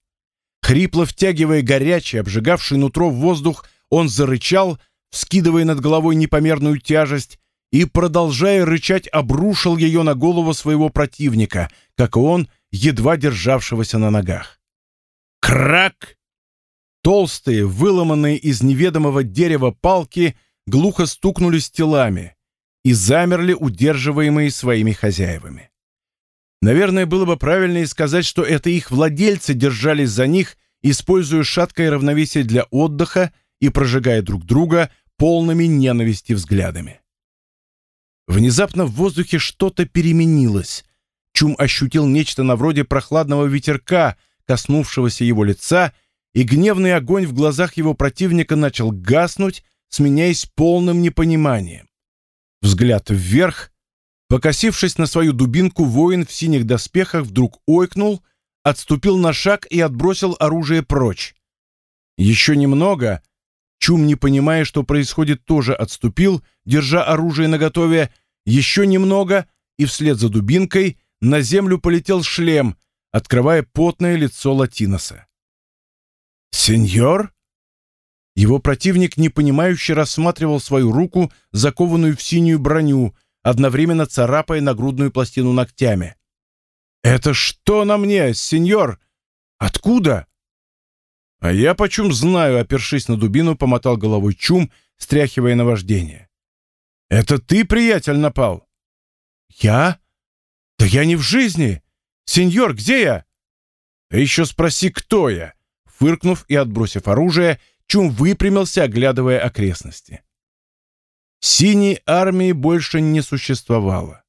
Хрипло втягивая горячий, обжигавший нутро воздух, он зарычал, скидывая над головой непомерную тяжесть, и, продолжая рычать, обрушил ее на голову своего противника, как и он, едва державшегося на ногах. Крак! Толстые, выломанные из неведомого дерева палки глухо стукнулись телами и замерли, удерживаемые своими хозяевами. Наверное, было бы правильнее сказать, что это их владельцы держались за них, используя шаткое равновесие для отдыха и прожигая друг друга полными ненависти взглядами. Внезапно в воздухе что-то переменилось. Чум ощутил нечто на вроде прохладного ветерка, коснувшегося его лица, и гневный огонь в глазах его противника начал гаснуть, сменяясь полным непониманием. Взгляд вверх. Покосившись на свою дубинку, воин в синих доспехах вдруг ойкнул, отступил на шаг и отбросил оружие прочь. Еще немного — Чум, не понимая, что происходит, тоже отступил, держа оружие наготове, еще немного, и вслед за дубинкой на землю полетел шлем, открывая потное лицо Латиноса. «Сеньор?» Его противник непонимающе рассматривал свою руку, закованную в синюю броню, одновременно царапая нагрудную пластину ногтями. «Это что на мне, сеньор? Откуда?» «А я почем знаю», — опершись на дубину, помотал головой чум, стряхивая наваждение. «Это ты, приятель, напал?» «Я? Да я не в жизни! Сеньор, где я?» «Ты еще спроси, кто я!» Фыркнув и отбросив оружие, Чум выпрямился, оглядывая окрестности. Синей армии больше не существовало.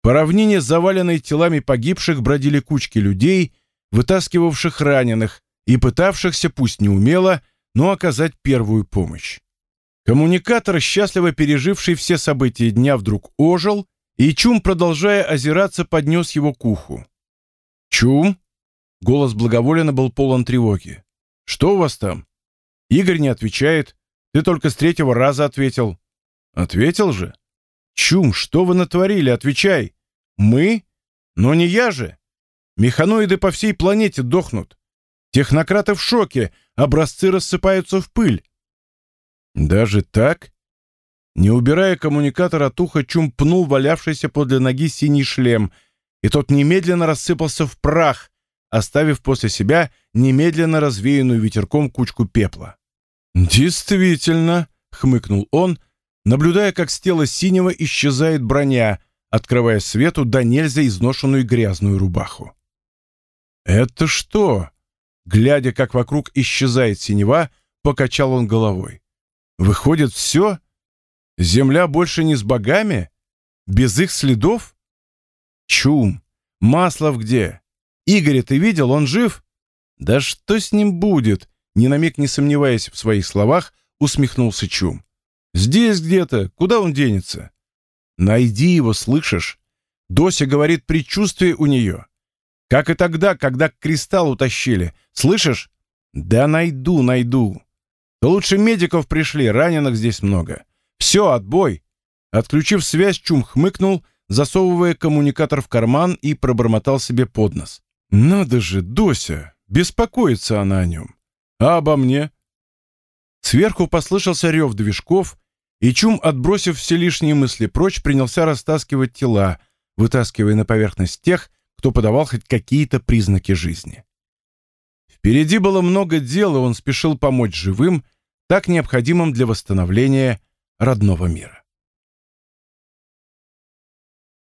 По равнине, заваленной телами погибших, бродили кучки людей, вытаскивавших раненых, и пытавшихся, пусть неумело, но оказать первую помощь. Коммуникатор, счастливо переживший все события дня, вдруг ожил, и Чум, продолжая озираться, поднес его к уху. «Чум?» Голос Благоволена был полон тревоги. «Что у вас там?» Игорь не отвечает. Ты только с третьего раза ответил. «Ответил же?» «Чум, что вы натворили? Отвечай!» «Мы? Но не я же!» Механоиды по всей планете дохнут. Технократы в шоке, образцы рассыпаются в пыль. Даже так? Не убирая коммуникатор от уха, Чум пнул валявшийся подле ноги синий шлем, и тот немедленно рассыпался в прах, оставив после себя немедленно развеянную ветерком кучку пепла. «Действительно», — хмыкнул он, наблюдая, как с тела синего исчезает броня, открывая свету до нельзя изношенную грязную рубаху. «Это что?» Глядя, как вокруг исчезает синева, покачал он головой. Выходит, все? Земля больше не с богами? Без их следов? Чум! Маслов где? Игоря ты видел? Он жив? Да что с ним будет? Ни на миг не сомневаясь в своих словах, усмехнулся Чум. Здесь где-то. Куда он денется? Найди его, слышишь? Дося говорит, предчувствие у нее. Как и тогда, когда кристалл утащили. Слышишь? Да найду, найду. то лучше медиков пришли, раненых здесь много. Все, отбой!» Отключив связь, Чум хмыкнул, засовывая коммуникатор в карман и пробормотал себе под нос. «Надо же, Дося! Беспокоится она о нем. А обо мне?» Сверху послышался рев движков, и Чум, отбросив все лишние мысли прочь, принялся растаскивать тела, вытаскивая на поверхность тех, кто подавал хоть какие-то признаки жизни. Впереди было много дел, и он спешил помочь живым, так необходимым для восстановления родного мира.